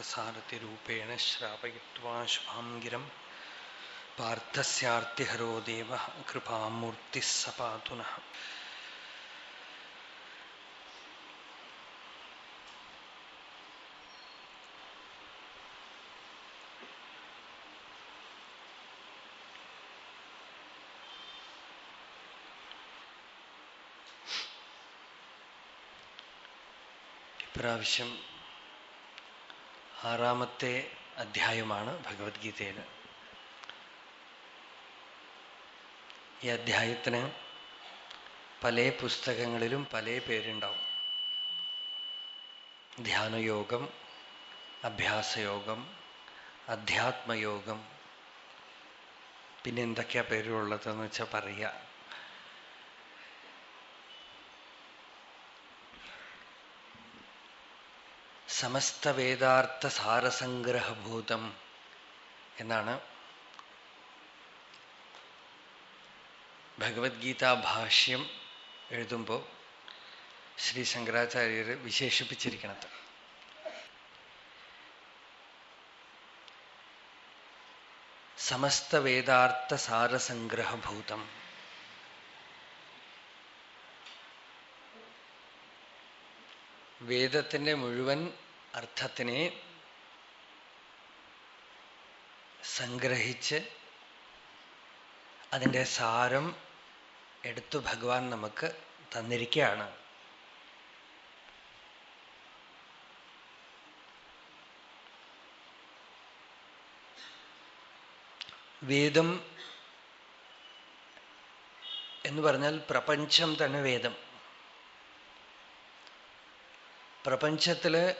പാർത്ഥസാരഥിരൂപേണ ശ്രാപയിത്വാ ശുഭാംഗിരം പാർത്ഥസ്യാർത്തിഹരോ ദേവ കൃപാമൂർത്തി സപാതുന പ്രാവശ്യം ആറാമത്തെ അധ്യായമാണ് ഭഗവത്ഗീതയിൽ ഈ അധ്യായത്തിന് പല പുസ്തകങ്ങളിലും പല പേരുണ്ടാവും. ധ്യാനയോഗം അഭ്യാസയോഗം അധ്യാത്മയോഗം. പിന്നെ എന്തൊക്കെയാ പേരുള്ളതെന്ന് വെച്ചാൽ പറയുക. സമസ്ത വേദാർത്ഥ സാരസംഗ്രഹഭൂതം എന്നാണ് ഭഗവത്ഗീതാ ഭാഷ്യം എഴുതുമ്പോൾ ശ്രീ ശങ്കരാചാര്യർ വിശേഷിപ്പിച്ചിരിക്കണത്. സമസ്ത വേദാർത്ഥ സാരസംഗ്രഹഭൂതം വേദത്തിന്റെ മുഴുവൻ അർത്ഥത്തിനെ സംഗ്രഹിച്ച് അതിന്റെ സാരം എടുത്തു ഭഗവാൻ നമുക്ക് തന്നിരിക്കുകയാണ്. വേദം എന്ന് പറഞ്ഞാൽ പ്രപഞ്ചം തന്നെ വേദം. പ്രപഞ്ചത്തിൽ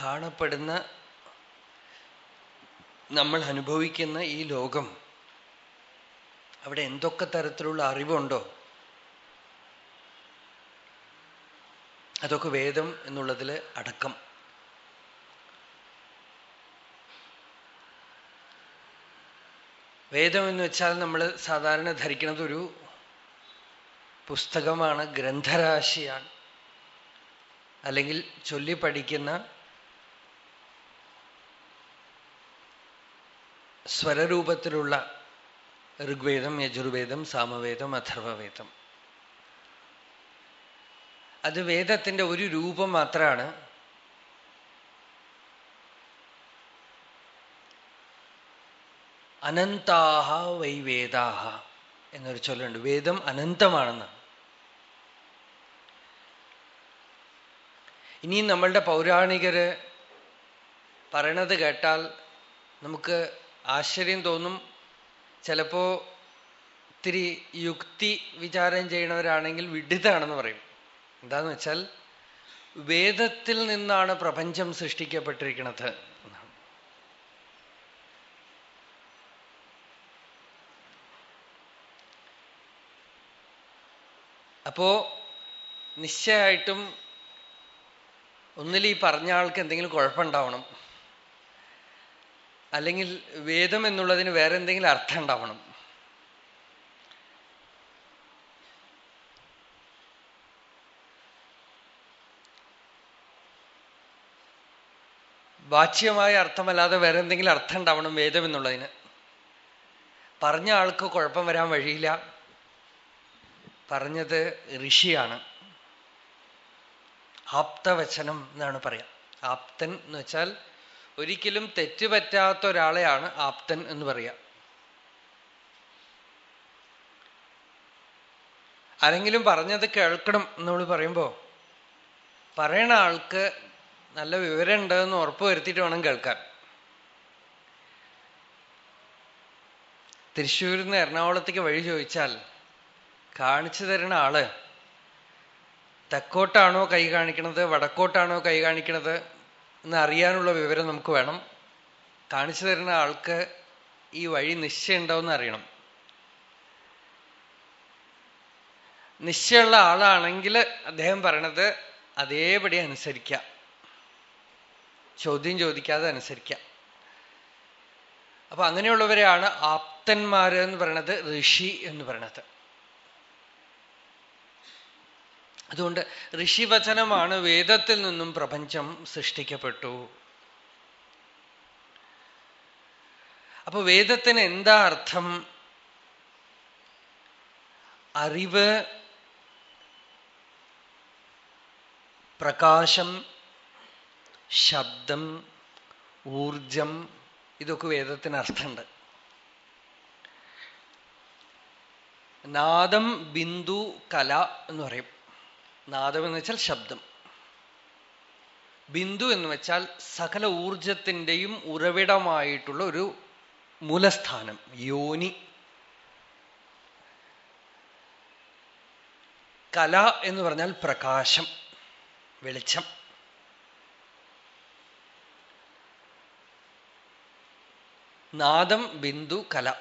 കാണപ്പെടുന്ന നമ്മൾ അനുഭവിക്കുന്ന ഈ ലോകം അവിടെ എന്തൊക്കെ തരത്തിലുള്ള അറിവുണ്ടോ? അതൊക്കെ വേദം എന്നുള്ളതിൽ അടക്കം. വേദം എന്ന് വെച്ചാൽ നമ്മൾ സാധാരണ ധരിക്കുന്നത് ഒരു പുസ്തകമാണ് ഗ്രന്ഥരാശിയാണ്. അല്ലെങ്കിൽ ചൊല്ലി പഠിക്കുന്ന സ്വരരൂപത്തിലുള്ള ഋഗ്വേദം യജുർവേദം സാമവേദം അഥർവവേദം. അത് വേദത്തിന്റെ ഒരു രൂപം മാത്രമാണ് അനന്താഹ വൈ വേദാഹ എന്നൊരു ചൊല്ലുണ്ട്. വേദം അനന്തമാണെന്ന്. ഇനിയും നമ്മളുടെ പൗരാണികര് പറയണത് കേട്ടാൽ നമുക്ക് ആശ്ചര്യം തോന്നും. ചിലപ്പോ ഇത്തിരി യുക്തി വിചാരം ചെയ്യണവരാണെങ്കിൽ വിഡിതാണെന്ന് പറയും. എന്താന്ന് വെച്ചാൽ വേദത്തിൽ നിന്നാണ് പ്രപഞ്ചം സൃഷ്ടിക്കപ്പെട്ടിരിക്കുന്നത് അപ്പോ നിശ്ചയമായിട്ടും ഒന്നിൽ ഈ പറഞ്ഞ ആൾക്ക് എന്തെങ്കിലും കുഴപ്പമുണ്ടാവണം. അല്ലെങ്കിൽ വേദം എന്നുള്ളതിന് വേറെ എന്തെങ്കിലും അർത്ഥം ഉണ്ടാവണം. വാച്യമായ അർത്ഥമല്ലാതെ വേറെ എന്തെങ്കിലും അർത്ഥം ഉണ്ടാവണം വേദം എന്നുള്ളതിന്. പറഞ്ഞ ആൾക്ക് കുഴപ്പം വരാൻ വഴിയില്ല. പറഞ്ഞത് ഋഷിയാണ്. ആപ്തവചനം എന്നാണ് പറയാം. ആപ്തൻ എന്ന് വെച്ചാൽ ഒരിക്കലും തെറ്റുപറ്റാത്ത ഒരാളെയാണ് ആപ്തൻ എന്ന് പറയാം. ആരെങ്കിലും പറഞ്ഞത് കേൾക്കണം നമ്മൾ പറയുമ്പോ പറയണ ആൾക്ക് നല്ല വിവരം ഉണ്ടെന്ന് ഉറപ്പ് വരുത്തിയിട്ട് വേണം കേൾക്കാൻ. തൃശ്ശൂരിൽ നിന്ന് എറണാകുളത്തേക്ക് വഴി ചോദിച്ചാൽ കാണിച്ചു തരുന്ന ആൾ തെക്കോട്ടാണോ കൈ കാണിക്കണത് വടക്കോട്ടാണോ കൈ കാണിക്കണത് എന്ന് അറിയാനുള്ള വിവരം നമുക്ക് വേണം. കാണിച്ചു തരുന്ന ആൾക്ക് ഈ വഴി നിശ്ചയം ഉണ്ടാവും അറിയണം. നിശ്ചയമുള്ള ആളാണെങ്കിൽ അദ്ദേഹം പറയണത് അതേപടി അനുസരിക്കാം. ചോദ്യം ചോദിക്കാതെ അനുസരിക്കാം. അപ്പൊ അങ്ങനെയുള്ളവരെയാണ് ആപ്തന്മാര് എന്ന് പറയണത് ഋഷി എന്ന് പറയണത്. അതുകൊണ്ട് ഋഷിവചനമാണ് വേദത്തിൽ നിന്നും പ്രപഞ്ചം സൃഷ്ടിക്കപ്പെട്ടു. അപ്പൊ വേദത്തിന് എന്താ അർത്ഥം? അറിവ് പ്രകാശം ശബ്ദം ഊർജം ഇതൊക്കെ വേദത്തിന് അർത്ഥമുണ്ട്. നാദം ബിന്ദു കല എന്ന് പറയും. നാദം എന്ന് വെച്ചാൽ ശബ്ദം. ബിന്ദു എന്ന് വെച്ചാൽ സകല ഊർജത്തിന്റെയും ഉറവിടമായിട്ടുള്ള ഒരു മൂലസ്ഥാനം യോനി. കല എന്ന് പറഞ്ഞാൽ പ്രകാശം വെളിച്ചം. നാദം ബിന്ദു കല.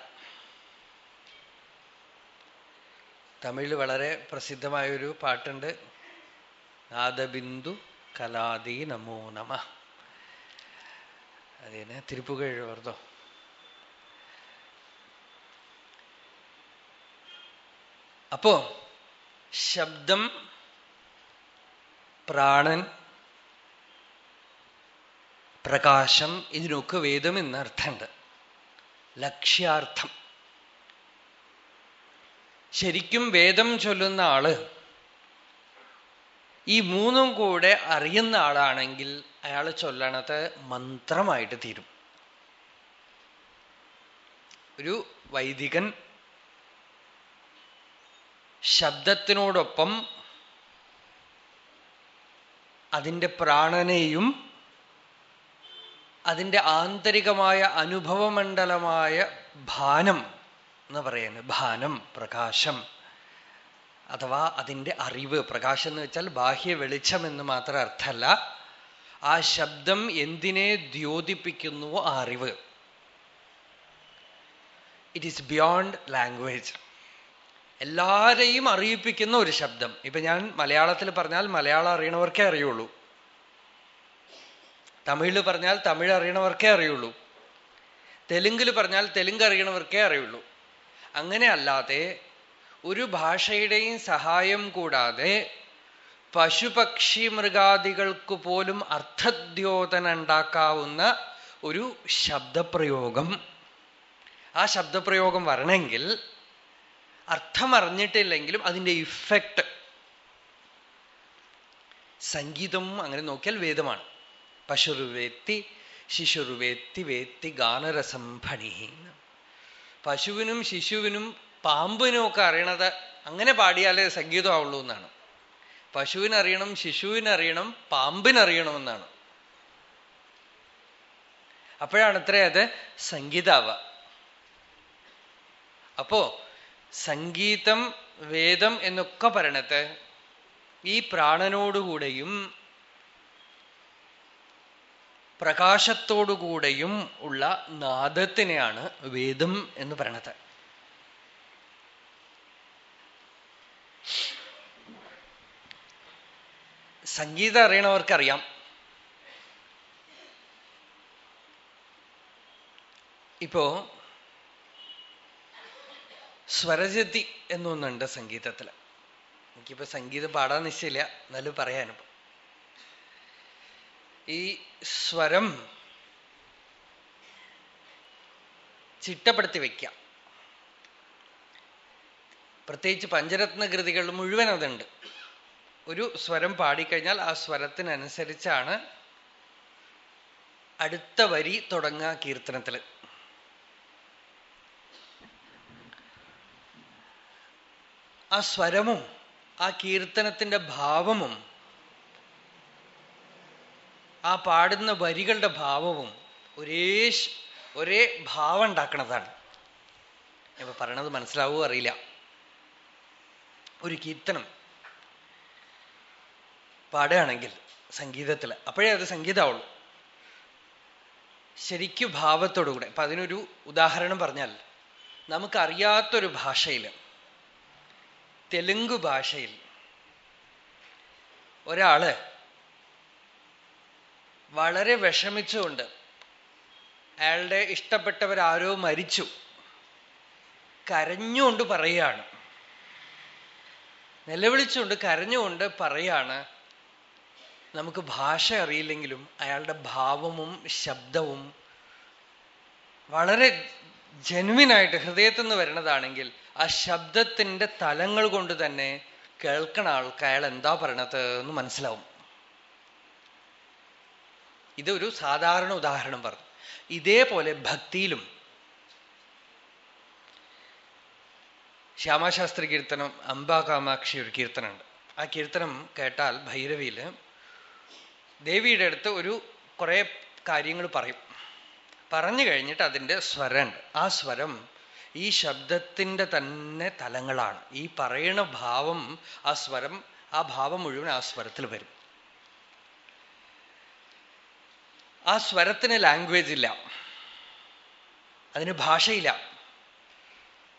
തമിഴിൽ വളരെ പ്രസിദ്ധമായൊരു പാട്ടുണ്ട്. നാദബിന്ദു കലാദീ നമോ നമ. അതിന് തിരുപ്പുകഴ് വർദ്ധോ അപ്പോ ശബ്ദം പ്രാണൻ പ്രകാശം ഇതിനൊക്കെ വേദം എന്നർത്ഥമുണ്ട്. ലക്ഷ്യാർത്ഥം. ശരിക്കും വേദം ചൊല്ലുന്ന ആൾ ഈ മൂന്നും കൂടെ അറിയുന്ന ആളാണെങ്കിൽ അയാൾ ചൊല്ലണത് മന്ത്രമായിട്ട് തീരും. ഒരു വൈദികൻ ശബ്ദത്തിനോടൊപ്പം അതിന്റെ പ്രാണനെയും അതിന്റെ ആന്തരികമായ അനുഭവമണ്ഡലമായ ഭാനം എന്ന് പറയുന്നത് ഭാനം പ്രകാശം അഥവാ അതിന്റെ അറിവ് പ്രകാശം എന്ന് വെച്ചാൽ ബാഹ്യ വെളിച്ചം എന്ന് മാത്രം അർത്ഥമല്ല. ആ ശബ്ദം എന്തിനെ ദ്യോതിപ്പിക്കുന്നുവോ ആ അറിവ്. ഇറ്റ് ഈസ് ബിയോണ്ട് ലാംഗ്വേജ് എല്ലാരെയും അറിയിപ്പിക്കുന്ന ഒരു ശബ്ദം. ഇപ്പൊ ഞാൻ മലയാളത്തിൽ പറഞ്ഞാൽ മലയാളം അറിയണവർക്കേ അറിയുള്ളൂ. തമിഴിൽ പറഞ്ഞാൽ തമിഴ് അറിയണവർക്കേ അറിയുള്ളൂ. തെലുങ്കിൽ പറഞ്ഞാൽ തെലുങ്ക് അറിയണവർക്കേ അറിയുള്ളൂ. അങ്ങനെ അല്ലാതെ ഒരു ഭാഷയുടെയും സഹായം കൂടാതെ പശുപക്ഷി മൃഗാദികൾക്ക് പോലും അർത്ഥദ്യോതന ഉണ്ടാക്കാവുന്ന ഒരു ശബ്ദപ്രയോഗം. ആ ശബ്ദപ്രയോഗം വരണമെങ്കിൽ അർത്ഥം അറിഞ്ഞിട്ടില്ലെങ്കിലും അതിന്റെ ഇഫക്റ്റ് സംഗീതം അങ്ങനെ നോക്കിയാൽ വേദമാണ്. പശുർവേത്തി ശിശുർവേത്തി വേത്തി ഗാനരസംഭണി പശുവിനും ശിശുവിനും പാമ്പിനും ഒക്കെ അറിയണത് അങ്ങനെ പാടിയാലേ സംഗീതമാവുള്ളൂ എന്നാണ്. പശുവിനറിയണം ശിശുവിനറിയണം പാമ്പിനറിയണമെന്നാണ്. അപ്പോഴാണ് ഇത്രേ അത് സംഗീതാവ. അപ്പോ സംഗീതം വേദം എന്നൊക്കെ പറയണത് ഈ പ്രാണനോടുകൂടെയും പ്രകാശത്തോടുകൂടെയും ഉള്ള നാദത്തിനെയാണ് വേദം എന്ന് പറയണത്. സംഗീതം അറിയണവർക്കറിയാം. ഇപ്പോ സ്വരജതി എന്നൊന്നുണ്ട് സംഗീതത്തിൽ എനിക്കിപ്പോ സംഗീതം പാടാൻ നിശ്ചയില്ല എന്നാലും പറയാനിപ്പോ ഈ സ്വരം ചിട്ടപ്പെടുത്തി വയ്ക്കാം പ്രത്യേകിച്ച് പഞ്ചരത്ന കൃതികൾ മുഴുവൻ അതുണ്ട്. ഒരു സ്വരം പാടിക്കഴിഞ്ഞാൽ ആ സ്വരത്തിനനുസരിച്ചാണ് അടുത്ത വരി തുടങ്ങുക കീർത്തനത്തിൽ. ആ സ്വരമും ആ കീർത്തനത്തിന്റെ ഭാവമും ആ പാടുന്ന വരികളുടെ ഭാവവും ഒരേ ഒരേ ഭാവം ഉണ്ടാക്കണതാണ്. ഇപ്പൊ പറയണത് മനസ്സിലാവുമോ അറിയില്ല. ഒരു കീർത്തനം. പാടുകയാണെങ്കിൽ സംഗീതത്തിൽ. അപ്പോഴേ അത് സംഗീതമാവുള്ളൂ. ശരിക്കും ഭാവത്തോടുകൂടെ അപ്പൊ അതിനൊരു ഉദാഹരണം പറഞ്ഞാൽ നമുക്കറിയാത്തൊരു ഭാഷയിൽ തെലുങ്ക് ഭാഷയിൽ ഒരാൾ വളരെ വിഷമിച്ചുകൊണ്ട് അയാളുടെ ഇഷ്ടപ്പെട്ടവരാരോ മരിച്ചു കരഞ്ഞുകൊണ്ട് പറയുകയാണ്. നിലവിളിച്ചുകൊണ്ട് കരഞ്ഞുകൊണ്ട് പറയാണ് നമുക്ക് ഭാഷ അറിയില്ലെങ്കിലും അയാളുടെ ഭാവവും ശബ്ദവും വളരെ ജെനുവിനായിട്ട് ഹൃദയത്തിൽ നിന്ന് വരുന്നതാണെങ്കിൽ ആ ശബ്ദത്തിന്റെ തലങ്ങൾ കൊണ്ട് തന്നെ കേൾക്കണ ആൾക്ക് അയാൾ എന്താ പറയണത് എന്ന് മനസ്സിലാവും. ഇതൊരു സാധാരണ ഉദാഹരണം പറഞ്ഞു ഇതേപോലെ ഭക്തിയിലും ശ്യാമശാസ്ത്രി കീർത്തനം അംബാ കാമാക്ഷി ഒരു കീർത്തനമുണ്ട്. ആ കീർത്തനം കേട്ടാൽ ഭൈരവിയിൽ ദേവിയുടെ അടുത്ത് ഒരു കുറെ കാര്യങ്ങൾ പറയും. പറഞ്ഞു കഴിഞ്ഞിട്ട് അതിന്റെ സ്വരമുണ്ട് ആ സ്വരം ഈ ശബ്ദത്തിന്റെ തന്നെ തലങ്ങളാണ്. ഈ പറയണ ഭാവം ആ സ്വരം ആ ഭാവം മുഴുവൻ ആ സ്വരത്തിൽ വരും. ആ സ്വരത്തിന് ലാംഗ്വേജ് ഇല്ല. അതിന് ഭാഷയില്ല.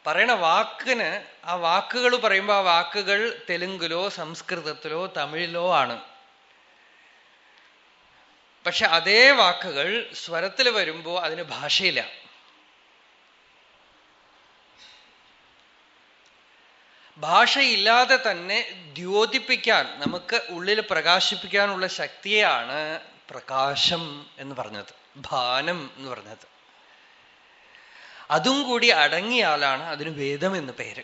പറയണ വാക്കിന് ആ വാക്കുകൾ പറയുമ്പോൾ ആ വാക്കുകൾ തെലുങ്കിലോ സംസ്കൃതത്തിലോ തമിഴിലോ ആണ്. പക്ഷെ അതേ വാക്കുകൾ സ്വരത്തിൽ വരുമ്പോ അതിന് ഭാഷയില്ല. ഭാഷയില്ലാതെ തന്നെ ദ്യോതിപ്പിക്കാൻ നമുക്ക് ഉള്ളിൽ പ്രകാശിപ്പിക്കാനുള്ള ശക്തിയാണ് പ്രകാശം എന്ന് പറഞ്ഞത് ഭാനം എന്ന് പറഞ്ഞത്. അതും കൂടി അടങ്ങിയാലാണ് അതിന് വേദം എന്ന് പേര്.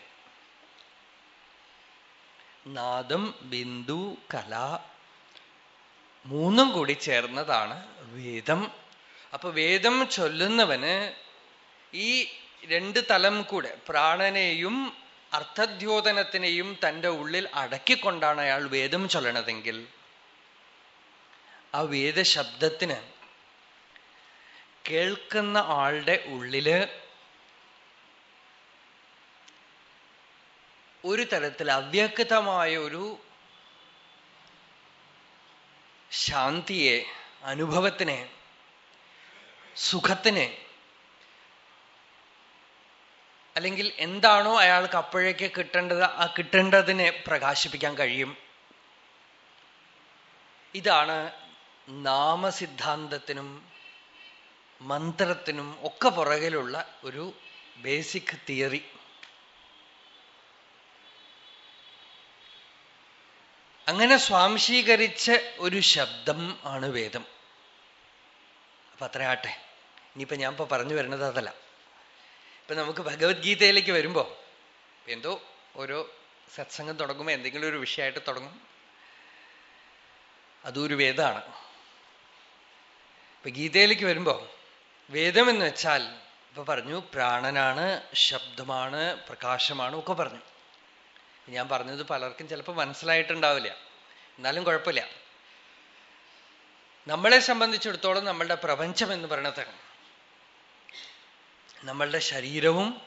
നാദം ബിന്ദു കല മൂന്നും കൂടി ചേർന്നതാണ് വേദം. അപ്പൊ വേദം ചൊല്ലുന്നവന് ഈ രണ്ട് തലം കൂടെ പ്രാണനെയും അർത്ഥദ്യോതനത്തിനെയും തന്റെ ഉള്ളിൽ അടക്കിക്കൊണ്ടാണ് അയാൾ വേദം ചൊല്ലണതെങ്കിൽ ആ വേദശബ്ദത്തിന് കേൾക്കുന്ന ആളുടെ ഉള്ളിൽ ഒരു തരത്തിൽ അവ്യക്തമായ ഒരു ശാന്തിയെ അനുഭവത്തിനെ സുഖത്തിനെ അല്ലെങ്കിൽ എന്താണോ അയാൾക്ക് അപ്പോഴേക്ക് കിട്ടേണ്ടത് ആ കിട്ടേണ്ടതിനെ പ്രകാശിപ്പിക്കാൻ കഴിയും. ഇതാണ് നാമസിദ്ധാന്തത്തിനും മന്ത്രത്തിനും ഒക്കെ പുറകിലുള്ള ഒരു ബേസിക് തിയറി. അങ്ങനെ സ്വാംശീകരിച്ച ഒരു ശബ്ദം ആണ് വേദം. അപ്പൊ അത്രയാട്ടെ. ഇനിയിപ്പൊ ഞാൻ ഇപ്പൊ പറഞ്ഞു വരുന്നത് അതല്ല. ഇപ്പൊ നമുക്ക് ഭഗവത്ഗീതയിലേക്ക് വരുമ്പോ എന്തോ ഓരോ സത്സംഗം തുടങ്ങുമ്പോൾ എന്തെങ്കിലും ഒരു വിഷയമായിട്ട് തുടങ്ങും. അതും ഒരു വേദമാണ്. ഇപ്പൊ ഗീതയിലേക്ക് വരുമ്പോ വേദം എന്ന് വെച്ചാൽ ഇപ്പൊ പറഞ്ഞു പ്രാണനാണ് ശബ്ദമാണ് പ്രകാശമാണ് ഒക്കെ പറഞ്ഞു. ഞാൻ പറഞ്ഞത് പലർക്കും ചിലപ്പോൾ മനസ്സിലായിട്ടുണ്ടാവില്ല. എന്നാലും കുഴപ്പമില്ല. നമ്മളെ സംബന്ധിച്ചിടത്തോളം നമ്മളുടെ പ്രപഞ്ചം എന്ന് പറയണത് നമ്മളുടെ ശരീരവും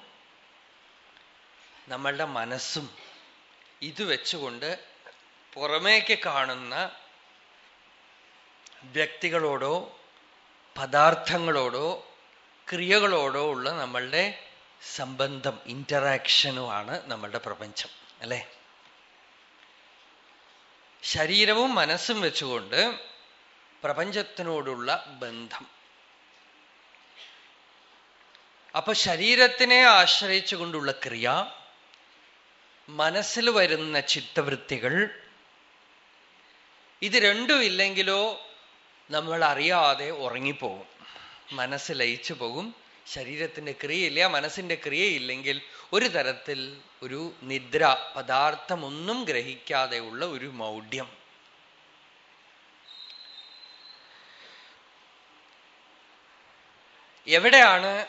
നമ്മളുടെ മനസ്സും ഇത് വെച്ചുകൊണ്ട് പുറമേക്ക് കാണുന്ന വ്യക്തികളോടോ പദാർത്ഥങ്ങളോടോ ക്രിയകളോടോ ഉള്ള നമ്മളുടെ സംബന്ധം ഇന്ററാക്ഷനുമാണ് നമ്മളുടെ പ്രപഞ്ചം. അല്ലെ? ശരീരവും മനസ്സും വെച്ചുകൊണ്ട് പ്രപഞ്ചത്തിനോടുള്ള ബന്ധം. അപ്പൊ ശരീരത്തിനെ ആശ്രയിച്ചുകൊണ്ടുള്ള ക്രിയ മനസ്സിൽ വരുന്ന ചിത്തവൃത്തികൾ ഇത് രണ്ടും ഇല്ലെങ്കിലോ നമ്മൾ അറിയാതെ ഉറങ്ങിപ്പോകും. മനസ്സ് ലയിച്ചു പോകും. ശരീരത്തിന്റെ ക്രിയയില്ല മനസ്സിന്റെ ക്രിയയില്ലെങ്കിൽ ഒരു തരത്തിൽ ഒരു നിദ്ര പദാർത്ഥമൊന്നും ഗ്രഹിക്കാതെയുള്ള ഒരു മൗഢ്യം. എവിടെയാണ്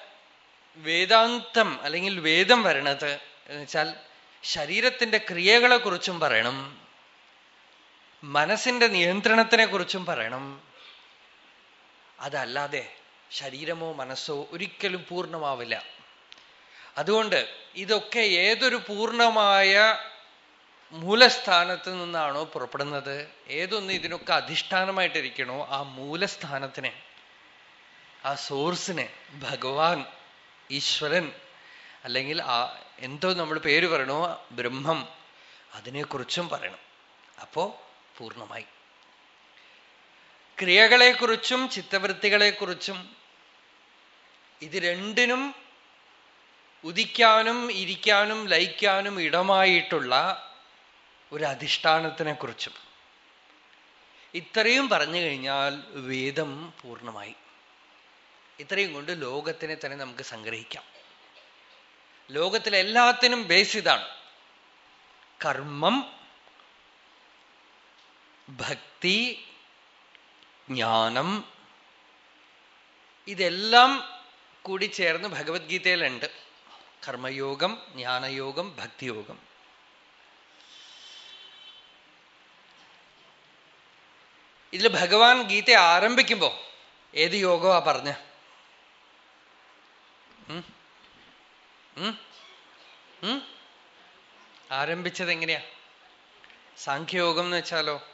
വേദാന്തം അല്ലെങ്കിൽ വേദം വരണത് എന്ന് വെച്ചാൽ ശരീരത്തിന്റെ ക്രിയകളെ കുറിച്ചും പറയണം മനസ്സിന്റെ നിയന്ത്രണത്തിനെ കുറിച്ചും പറയണം. അതല്ലാതെ ശരീരമോ മനസ്സോ ഒരിക്കലും പൂർണമാവില്ല. അതുകൊണ്ട് ഇതൊക്കെ ഏതൊരു പൂർണമായ മൂലസ്ഥാനത്ത് നിന്നാണോ പുറപ്പെടുന്നത്? ഏതൊന്ന് ഇതിനൊക്കെ അധിഷ്ഠാനമായിട്ടിരിക്കണോ? ആ മൂലസ്ഥാനത്തിനെ ആ സോഴ്സിനെ ഭഗവാൻ ഈശ്വരൻ അല്ലെങ്കിൽ ആ എന്തോ നമ്മൾ പേര് പറയണോ? ബ്രഹ്മം അതിനെക്കുറിച്ചും പറയണം. അപ്പോ പൂർണമായി. ക്രിയകളെക്കുറിച്ചും ചിത്തവൃത്തികളെക്കുറിച്ചും ഇത് രണ്ടിനും ഉദിക്കാനും ഇരിക്കാനും ലയിക്കാനും ഇടമായിട്ടുള്ള ഒരു അധിഷ്ഠാനത്തിനെ കുറിച്ചും ഇത്രയും പറഞ്ഞു കഴിഞ്ഞാൽ വേദം പൂർണമായി. ഇത്രയും കൊണ്ട് ലോകത്തിനെ തന്നെ നമുക്ക് സംഗ്രഹിക്കാം. ലോകത്തിലെ എല്ലാത്തിനും ബേസ് ഇതാണ്. കർമ്മം ഭക്തി ജ്ഞാനം. ഇതെല്ലാം കൂടി ചേർന്ന് ഭഗവത്ഗീതയിലുണ്ട്. കർമ്മയോഗം ജ്ഞാനയോഗം ഭക്തിയോഗം. ഇതിൽ ഭഗവാൻ ഗീത ആരംഭിക്കുമ്പോ ഏത് യോഗമാ പറഞ്ഞ? ആരംഭിച്ചത് എങ്ങനെയാ സാഖ്യയോഗം എന്ന് വെച്ചാലോ?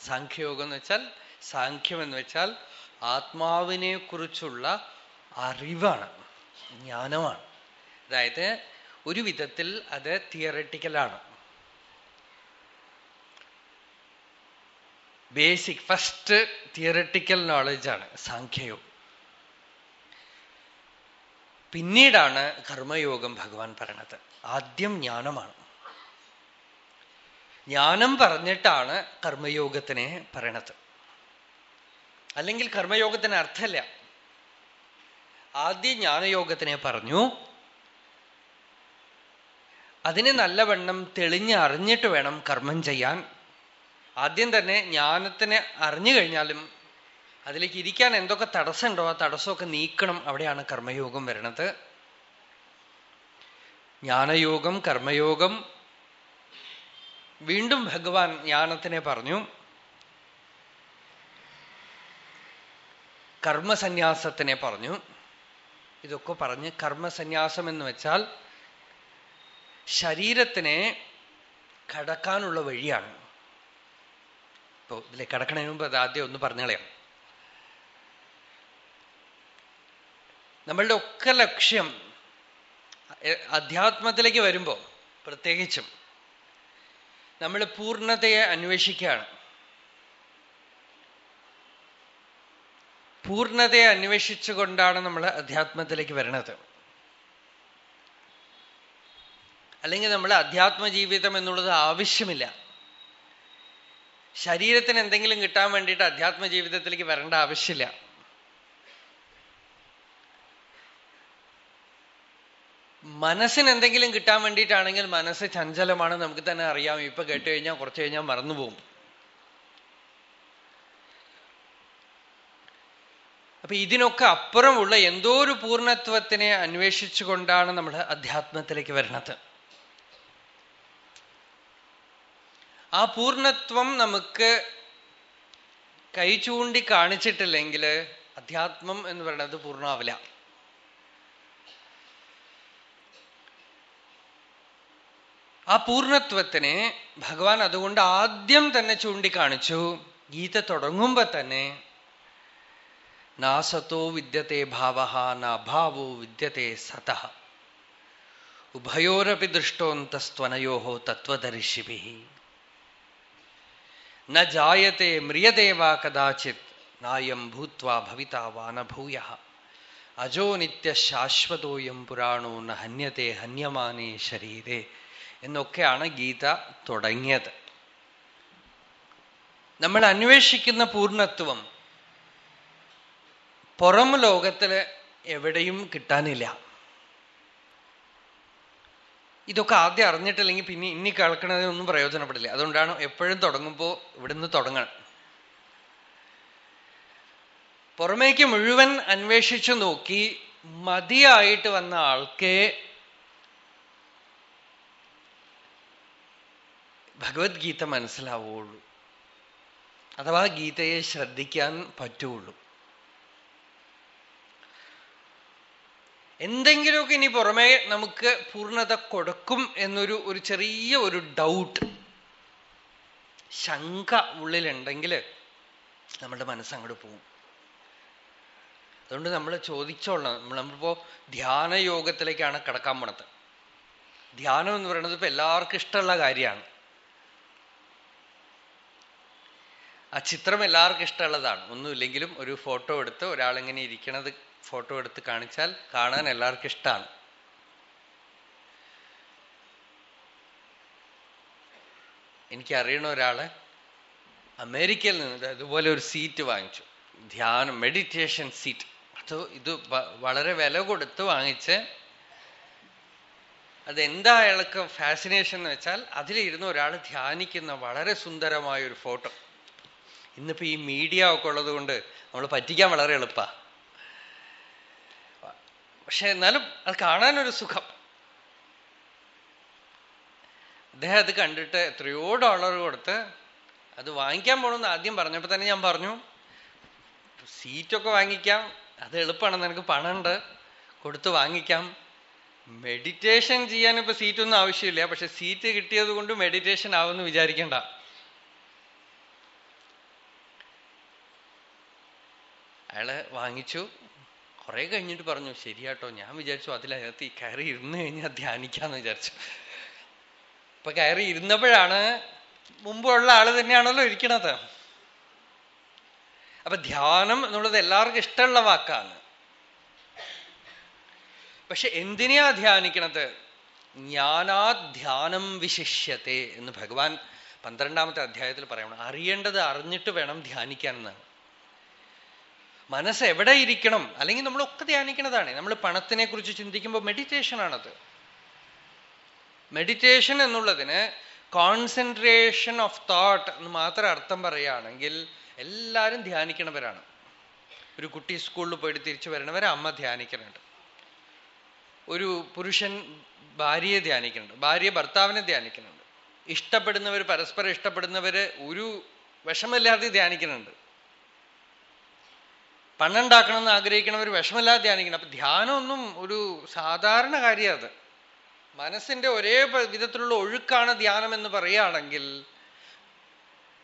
സാഖ്യയോഗം എന്ന് വെച്ചാൽ സാഖ്യം എന്ന് വെച്ചാൽ ആത്മാവിനെ കുറിച്ചുള്ള അറിവാണ് ജ്ഞാനമാണ്. അതായത് ഒരു വിധത്തിൽ അത് തിയററ്റിക്കലാണ് ബേസിക് ഫസ്റ്റ് തിയറട്ടിക്കൽ നോളജാണ് സാഖ്യയോഗം. പിന്നീടാണ് കർമ്മയോഗം ഭഗവാൻ പറയണത്. ആദ്യം ജ്ഞാനമാണ്. ജ്ഞാനം പറഞ്ഞിട്ടാണ് കർമ്മയോഗത്തിനെ പറയണത്. അല്ലെങ്കിൽ കർമ്മയോഗത്തിന് അർത്ഥമില്ല ആദ്യം ജ്ഞാനയോഗത്തിനെ പറഞ്ഞു. അതിനെ നല്ലവണ്ണം തെളിഞ്ഞ് അറിഞ്ഞിട്ട് വേണം കർമ്മം ചെയ്യാൻ. ആദ്യം തന്നെ ജ്ഞാനത്തിനെ അറിഞ്ഞു കഴിഞ്ഞാലും അതിലേക്ക് ഇരിക്കാൻ എന്തൊക്കെ തടസ്സമുണ്ടോ ആ തടസ്സമൊക്കെ നീക്കണം. അവിടെയാണ് കർമ്മയോഗം വരുന്നത് ജ്ഞാനയോഗം കർമ്മയോഗം വീണ്ടും ഭഗവാൻ ജ്ഞാനത്തിനെ പറഞ്ഞു. കർമ്മസന്യാസത്തിനെ പറഞ്ഞു. ഇതൊക്കെ പറഞ്ഞ് കർമ്മസന്യാസം എന്ന് വെച്ചാൽ ശരീരത്തിനെ കടക്കാനുള്ള വഴിയാണ്. ഇപ്പോ ഇതിലെ കടക്കണതിന് മുമ്പ് അത് ആദ്യം ഒന്ന് പറഞ്ഞു കളയാം നമ്മളുടെ ഒക്കെ ലക്ഷ്യം അധ്യാത്മത്തിലേക്ക് വരുമ്പോ പ്രത്യേകിച്ചും നമ്മൾ പൂർണതയെ അന്വേഷിക്കുകയാണ്. പൂർണതയെ അന്വേഷിച്ചുകൊണ്ടാണ് നമ്മൾ അധ്യാത്മത്തിലേക്ക് വരുന്നത് അല്ലെങ്കിൽ നമ്മൾ അധ്യാത്മ ജീവിതം എന്നുള്ളത് ആവശ്യമില്ല. ശരീരത്തിന് എന്തെങ്കിലും കിട്ടാൻ വേണ്ടിയിട്ട് അധ്യാത്മ ജീവിതത്തിലേക്ക് വരേണ്ട ആവശ്യമില്ല. മനസ്സിന് എന്തെങ്കിലും കിട്ടാൻ വേണ്ടിയിട്ടാണെങ്കിൽ മനസ്സ് ചഞ്ചലമാണ് നമുക്ക് തന്നെ അറിയാം. ഇപ്പൊ കേട്ട് കഴിഞ്ഞാൽ കുറച്ച് കഴിഞ്ഞാൽ മറന്നുപോകും അപ്പൊ ഇതിനൊക്കെ അപ്പുറമുള്ള എന്തോ ഒരു പൂർണത്വത്തിനെ അന്വേഷിച്ചുകൊണ്ടാണ് നമ്മൾ അധ്യാത്മത്തിലേക്ക് വരുന്നത് ആ പൂർണത്വം നമുക്ക് കൈ ചൂണ്ടി കാണിച്ചിട്ടില്ലെങ്കിൽ അധ്യാത്മം എന്ന് പറയുന്നത് പൂർണമാവില്ല. ആ പൂർണത്വത്തിനെ ഭഗവാൻ അതുകൊണ്ട് ആദ്യം തന്നെ ചൂണ്ടിക്കാണിച്ചു. ഗീത തുടങ്ങുമ്പോ തന്നെ നാസത്തോ വിദ്യത്തെ ഭാവ നാഭാവോ വിദ്യത്തെ സത. ഉഭയോരപി ദൃഷ്ടോന്തസ്ത്വനയോ തത്വദർശിഭി ന ജായത്തെ മ്രിയത്തെ വാ കഥാചിത് നായം ഭൂത്വാ ഭവിത വാനഭൂയ. അജോ നിത്യ ശാശ്വതോയം പുരാണോ ന ഹന്യത്തെ ഹന്യമാനേ ശരീരേ. എന്നൊക്കെയാണ് ഗീത തുടങ്ങിയത്. നമ്മൾ അന്വേഷിക്കുന്ന പൂർണത്വം പുറം ലോകത്തിൽ എവിടെയും കിട്ടാനില്ല. ഇതൊക്കെ ആദ്യം അറിഞ്ഞിട്ടില്ലെങ്കിൽ പിന്നെ ഇനി കേൾക്കണതിനൊന്നും പ്രയോജനപ്പെടില്ല. അതുകൊണ്ടാണ് എപ്പോഴും തുടങ്ങുമ്പോൾ ഇവിടുന്ന് തുടങ്ങണം പുറമേക്ക് മുഴുവൻ അന്വേഷിച്ചു നോക്കി മതിയായിട്ട് വന്ന ആൾക്കേ ഭഗവത്ഗീത മനസ്സിലാവുള്ളൂ അഥവാ ഗീതയെ ശ്രദ്ധിക്കാൻ പറ്റുള്ളൂ എന്തെങ്കിലുമൊക്കെ ഇനി പുറമേ നമുക്ക് പൂർണത കൊടുക്കും എന്നൊരു ഒരു ചെറിയ ഒരു ഡൗട്ട് ശങ്ക ഉള്ളിലുണ്ടെങ്കിൽ നമ്മുടെ മനസ്സങ്ങോട്ട് പോവും അതുകൊണ്ട് നമ്മൾ ചോദിച്ചോളണം. നമ്മൾ നമ്മളിപ്പോ ധ്യാനയോഗത്തിലേക്കാണ് കിടക്കാൻ പോണത്. ധ്യാനം എന്ന് പറയുന്നത് ഇപ്പൊ എല്ലാവർക്കും ഇഷ്ടമുള്ള കാര്യമാണ്. ആ ചിത്രം എല്ലാവർക്കും ഇഷ്ടമുള്ളതാണ്. ഒന്നുമില്ലെങ്കിലും ഒരു ഫോട്ടോ എടുത്ത് ഒരാളിങ്ങനെ ഇരിക്കണത് ഫോട്ടോ എടുത്ത് കാണിച്ചാൽ കാണാൻ എല്ലാവർക്കും ഇഷ്ടമാണ്. എനിക്ക് അറിയണ ഒരാൾ അമേരിക്കയിൽ നിന്ന് ഇതുപോലെ ഒരു സീറ്റ് വാങ്ങിച്ചു. ധ്യാനം മെഡിറ്റേഷൻ സീറ്റ് അത് ഇത് വളരെ വില കൊടുത്ത് വാങ്ങിച്ച് അതെന്താ അയാൾക്ക് ഫാസിനേഷൻ എന്ന് വെച്ചാൽ അതിലിരുന്ന് ഒരാൾ ധ്യാനിക്കുന്ന വളരെ സുന്ദരമായ ഒരു ഫോട്ടോ ഇന്നിപ്പോ ഈ മീഡിയ ഒക്കെ ഉള്ളത് കൊണ്ട് നമ്മൾ പറ്റിക്കാൻ വളരെ എളുപ്പാ. പക്ഷെ എന്നാലും അത് കാണാനൊരു സുഖം. അദ്ദേഹം അത് കണ്ടിട്ട് എത്രയോ ഡോളർ കൊടുത്ത് അത് വാങ്ങിക്കാൻ പോകണമെന്ന് ആദ്യം പറഞ്ഞപ്പോ തന്നെ ഞാൻ പറഞ്ഞു സീറ്റൊക്കെ വാങ്ങിക്കാം. അത് എളുപ്പമാണ് നിനക്ക് പണമുണ്ട് കൊടുത്ത് വാങ്ങിക്കാം. മെഡിറ്റേഷൻ ചെയ്യാൻ ഇപ്പൊ സീറ്റൊന്നും ആവശ്യമില്ല. പക്ഷെ സീറ്റ് കിട്ടിയത് കൊണ്ട് മെഡിറ്റേഷൻ ആവുമെന്ന് വിചാരിക്കണ്ട. അയാൾ വാങ്ങിച്ചു. കുറെ കഴിഞ്ഞിട്ട് പറഞ്ഞു ശരിയാട്ടോ ഞാൻ വിചാരിച്ചു അതിലകത്ത് ഈ കയറി ഇരുന്ന് കഴിഞ്ഞാൽ ധ്യാനിക്കാന്ന് വിചാരിച്ചു. ഇപ്പൊ കയറി ഇരുന്നപ്പോഴാണ് മുമ്പുള്ള ആൾ തന്നെയാണല്ലോ ഇരിക്കണത്. അപ്പൊ ധ്യാനം എന്നുള്ളത് എല്ലാവർക്കും ഇഷ്ടമുള്ള വാക്കാണ്. പക്ഷെ എന്തിനെയാ ധ്യാനിക്കണത്? ജ്ഞാനാധ്യാനം വിശിഷ്യത്തെ എന്ന് ഭഗവാൻ പന്ത്രണ്ടാമത്തെ അധ്യായത്തിൽ പറയണം. അറിയേണ്ടത് അറിഞ്ഞിട്ട് വേണം ധ്യാനിക്കാൻ എന്നാണ് മനസ്സ് എവിടെ ഇരിക്കണം? അല്ലെങ്കിൽ നമ്മളൊക്കെ ധ്യാനിക്കുന്നതാണ്. നമ്മൾ പണത്തിനെ കുറിച്ച് ചിന്തിക്കുമ്പോൾ മെഡിറ്റേഷൻ ആണത് മെഡിറ്റേഷൻ എന്നുള്ളതിന് കോൺസെൻട്രേഷൻ ഓഫ് തോട്ട് എന്ന് മാത്രം അർത്ഥം പറയുകയാണെങ്കിൽ എല്ലാവരും ധ്യാനിക്കണവരാണ് ഒരു കുട്ടി സ്കൂളിൽ പോയിട്ട് തിരിച്ചു വരണവരെ അമ്മ ധ്യാനിക്കുന്നുണ്ട്. ഒരു പുരുഷൻ ഭാര്യയെ ധ്യാനിക്കുന്നുണ്ട്. ഭാര്യ ഭർത്താവിനെ ധ്യാനിക്കുന്നുണ്ട്. ഇഷ്ടപ്പെടുന്നവർ പരസ്പരം ഇഷ്ടപ്പെടുന്നവര് ഒരു വിഷമില്ലാതെ ധ്യാനിക്കുന്നുണ്ട്. പണുണ്ടാക്കണം എന്ന് ആഗ്രഹിക്കണവർ വിഷമില്ലാതെ ധ്യാനിക്കണം. അപ്പൊ ധ്യാനമൊന്നും ഒരു സാധാരണ കാര്യമാണ് അത്. മനസ്സിന്റെ ഒരേ വിധത്തിലുള്ള ഒഴുക്കാണ് ധ്യാനം എന്ന് പറയുകയാണെങ്കിൽ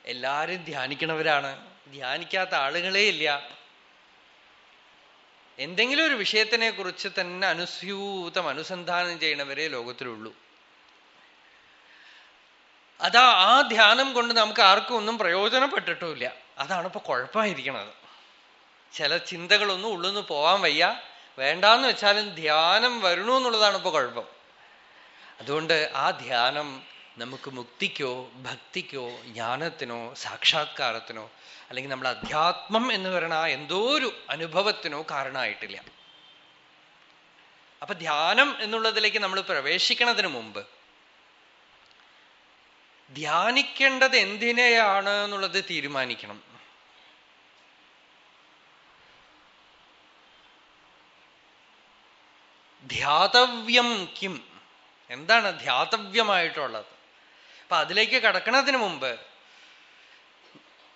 എല്ലാരും ധ്യാനിക്കണവരാണ്. ധ്യാനിക്കാത്ത ആളുകളേ ഇല്ല. എന്തെങ്കിലും ഒരു വിഷയത്തിനെ കുറിച്ച് തന്നെ അനുസ്യൂതം അനുസന്ധാനം ചെയ്യണവരെ ലോകത്തിലുള്ളൂ. അതാ ആ ധ്യാനം കൊണ്ട് നമുക്ക് ആർക്കും ഒന്നും പ്രയോജനപ്പെട്ടിട്ടുമില്ല. അതാണ് ഇപ്പൊ കുഴപ്പമായിരിക്കണത്. ചില ചിന്തകളൊന്നും ഉള്ളു പോവാൻ വയ്യ. വേണ്ടാന്ന് വെച്ചാലും ധ്യാനം വരണു എന്നുള്ളതാണ് ഇപ്പൊ കുഴപ്പം. അതുകൊണ്ട് ആ ധ്യാനം നമുക്ക് മുക്തിക്കോ ഭക്തിക്കോ ജ്ഞാനത്തിനോ സാക്ഷാത്കാരത്തിനോ അല്ലെങ്കിൽ നമ്മൾ അധ്യാത്മം എന്ന് പറയുന്ന എന്തോ ഒരു അനുഭവത്തിനോ കാരണമായിട്ടില്ല. അപ്പൊ ധ്യാനം എന്നുള്ളതിലേക്ക് നമ്മൾ പ്രവേശിക്കുന്നതിന് മുമ്പ് ധ്യാനിക്കേണ്ടത് എന്തിനെയാണ് എന്നുള്ളത് തീരുമാനിക്കണം. ധ്യാതവ്യം കിം. എന്താണ് ധ്യാതവ്യമായിട്ടുള്ളത്? അപ്പൊ അതിലേക്ക് കടക്കുന്നതിന് മുമ്പ്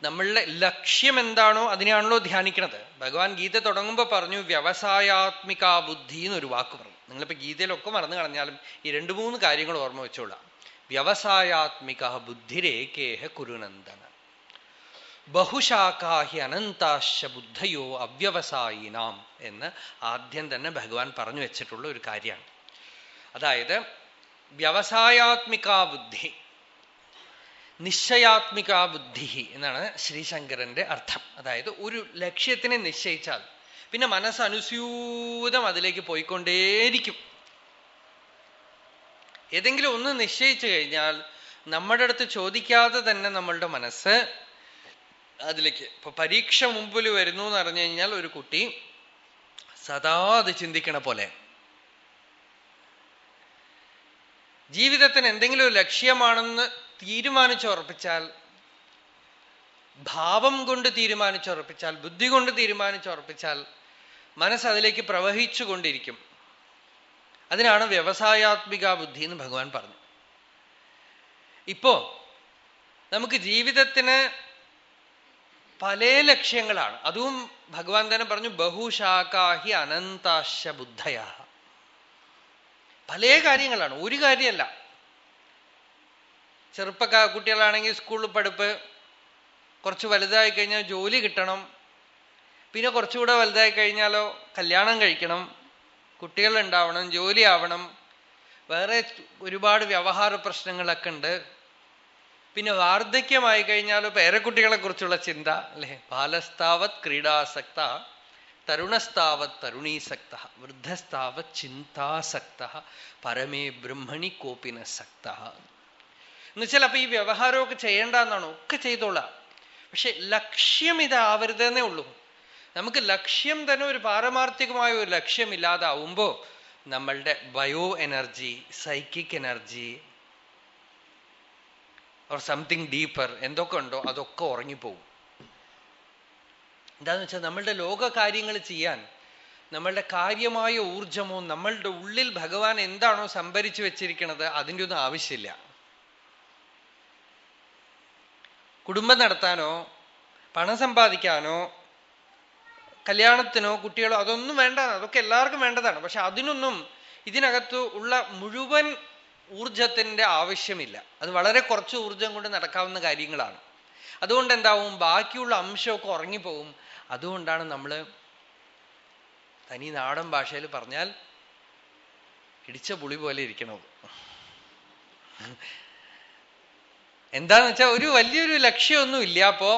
നമ്മളുടെ ലക്ഷ്യം എന്താണോ അതിനെയാണല്ലോ ധ്യാനിക്കുന്നത് ഭഗവാൻ ഗീത തുടങ്ങുമ്പോൾ പറഞ്ഞു വ്യവസായാത്മിക ബുദ്ധി എന്നൊരു വാക്ക് പറഞ്ഞു. നിങ്ങളിപ്പോ ഗീതയിലൊക്കെ മറന്നു കളഞ്ഞാലും ഈ രണ്ട് മൂന്ന് കാര്യങ്ങൾ ഓർമ്മ വെച്ചോളാം. വ്യവസായാത്മിക ബുദ്ധിരേകേഹ കുരുനന്ദന. ബഹുശാഖാഹി അനന്താശ ബുദ്ധയോ അവ്യവസായിനാം. എന്ന് ആദ്യം തന്നെ ഭഗവാൻ പറഞ്ഞു വെച്ചിട്ടുള്ള ഒരു കാര്യമാണ്. അതായത് വ്യവസായാത്മികാ ബുദ്ധി നിശ്ചയാത്മികാ ബുദ്ധി എന്നാണ് ശ്രീശങ്കരന്റെ അർത്ഥം. അതായത് ഒരു ലക്ഷ്യത്തിനെ നിശ്ചയിച്ചാൽ പിന്നെ മനസ്സ് അനുസ്യൂതം അതിലേക്ക് പോയിക്കൊണ്ടേയിരിക്കും. ഏതെങ്കിലും ഒന്ന് നിശ്ചയിച്ചു കഴിഞ്ഞാൽ നമ്മുടെ അടുത്ത് ചോദിക്കാതെ തന്നെ നമ്മളുടെ മനസ്സ് അതിലേക്ക് ഇപ്പൊ പരീക്ഷ മുമ്പിൽ വരുന്നു എന്ന് അറിഞ്ഞു കഴിഞ്ഞാൽ ഒരു കുട്ടി സദാ അത് ചിന്തിക്കണ പോലെ. ജീവിതത്തിന് എന്തെങ്കിലും ലക്ഷ്യമാണെന്ന് തീരുമാനിച്ചുറപ്പിച്ചാൽ ഭാവം കൊണ്ട് തീരുമാനിച്ചുറപ്പിച്ചാൽ ബുദ്ധി കൊണ്ട് തീരുമാനിച്ചുറപ്പിച്ചാൽ മനസ്സ് അതിലേക്ക് പ്രവഹിച്ചു കൊണ്ടിരിക്കും അതിനാണ് വ്യവസായാത്മിക ബുദ്ധി എന്ന് ഭഗവാൻ പറഞ്ഞു. ഇപ്പോ നമുക്ക് ജീവിതത്തിന് പല ലക്ഷ്യങ്ങളാണ്. അതും ഭഗവാൻ തന്നെ പറഞ്ഞു ബഹുശാഖാഹി അനന്താശ ബുദ്ധയ. പല കാര്യങ്ങളാണ്. ഒരു കാര്യമല്ല. ചെറുപ്പക്കാ കുട്ടികളാണെങ്കിൽ സ്കൂളിൽ പഠിപ്പ് കുറച്ച് വലുതായി കഴിഞ്ഞാൽ ജോലി കിട്ടണം. പിന്നെ കുറച്ചുകൂടെ വലുതായി കഴിഞ്ഞാലോ കല്യാണം കഴിക്കണം കുട്ടികൾ ഉണ്ടാവണം ജോലി ആവണം. വേറെ ഒരുപാട് വ്യവഹാര പ്രശ്നങ്ങളൊക്കെ ഉണ്ട്. പിന്നെ വാർദ്ധക്യമായി കഴിഞ്ഞാൽ പേരക്കുട്ടികളെ കുറിച്ചുള്ള ചിന്ത അല്ലെ? ബാലസ്ഥാവത് ക്രീഡാസക്ത തരുണസ്ഥാവത് തരുണീസക്ത വൃദ്ധസ്ഥാവത് ചിന്താസക്ത പരമേ ബ്രഹ്മണി കോപിന സക്ത. എന്നുവെച്ചാൽ അപ്പൊ ഈ വ്യവഹാരമൊക്കെ ചെയ്യേണ്ടെന്നാണോ ഒക്കെ ചെയ്തോളാം. പക്ഷെ ലക്ഷ്യം ഇതാവരുതെന്നേ ഉള്ളൂ. നമുക്ക് ലക്ഷ്യം തന്നെ ഒരു പാരമാർത്ഥികമായ ഒരു ലക്ഷ്യമില്ലാതാവുമ്പോ നമ്മളുടെ bio energy psychic energy or something deeper എന്തൊക്കെ ഉണ്ടോ അതൊക്കെ ഉറങ്ങിപ്പോവും. എന്താന്ന് വെച്ചാൽ നമ്മളുടെ ലോക കാര്യങ്ങൾ ചെയ്യാൻ നമ്മളുടെ കാര്യമായ ഊർജമോ നമ്മളുടെ ഉള്ളിൽ ഭഗവാൻ എന്താണോ സംഭരിച്ചു വെച്ചിരിക്കുന്നത് അതിന്റെ ഒന്നും ആവശ്യമില്ല. കുടുംബം നടത്താനോ പണം സമ്പാദിക്കാനോ കല്യാണത്തിനോ കുട്ടികളോ അതൊന്നും വേണ്ട അതൊക്കെ എല്ലാവർക്കും വേണ്ടതാണ്. പക്ഷെ അതിനൊന്നും ഇതിനകത്ത് ഉള്ള മുഴുവൻ ഊർജത്തിന്റെ ആവശ്യമില്ല. അത് വളരെ കുറച്ച് ഊർജം കൊണ്ട് നടക്കാവുന്ന കാര്യങ്ങളാണ്. അതുകൊണ്ട് എന്താവും? ബാക്കിയുള്ള അംശമൊക്കെ ഉറങ്ങിപ്പോവും. അതുകൊണ്ടാണ് നമ്മൾ തനി നാടൻ ഭാഷയിൽ പറഞ്ഞാൽ ഇടിച്ച പുളി പോലെ ഇരിക്കണത്. എന്താന്ന് വെച്ചാൽ ഒരു വലിയൊരു ലക്ഷ്യമൊന്നും ഇല്ല അപ്പോ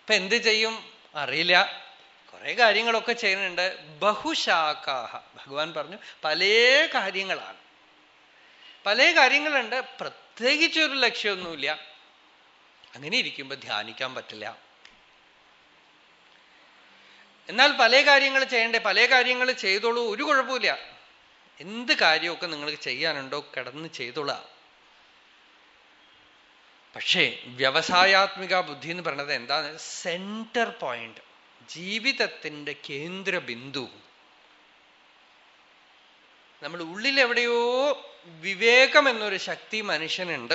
ഇപ്പൊ എന്ത് ചെയ്യും? അറിയില്ല. കുറെ കാര്യങ്ങളൊക്കെ ചെയ്യുന്നുണ്ട്. ബഹുശാഖാഹ. ഭഗവാൻ പറഞ്ഞു പല കാര്യങ്ങളാണ്. പല കാര്യങ്ങളുണ്ട്. പ്രത്യേകിച്ച് ഒരു ലക്ഷ്യമൊന്നുമില്ല. അങ്ങനെ ഇരിക്കുമ്പോ ധ്യാനിക്കാൻ പറ്റില്ല. എന്നാൽ പല കാര്യങ്ങൾ ചെയ്യണ്ടേ? പല കാര്യങ്ങൾ ചെയ്തോളൂ. ഒരു കുഴപ്പമില്ല എന്ത് കാര്യമൊക്കെ നിങ്ങൾക്ക് ചെയ്യാനുണ്ടോ കിടന്ന് ചെയ്തോളാം. പക്ഷേ വ്യവസായാത്മിക ബുദ്ധി എന്ന് പറയുന്നത് എന്താണ് സെന്റർ പോയിന്റ്. ജീവിതത്തിന്റെ കേന്ദ്ര ബിന്ദു നമ്മൾ ഉള്ളിൽ എവിടെയോ വിവേകം എന്നൊരു ശക്തി മനുഷ്യനുണ്ട്.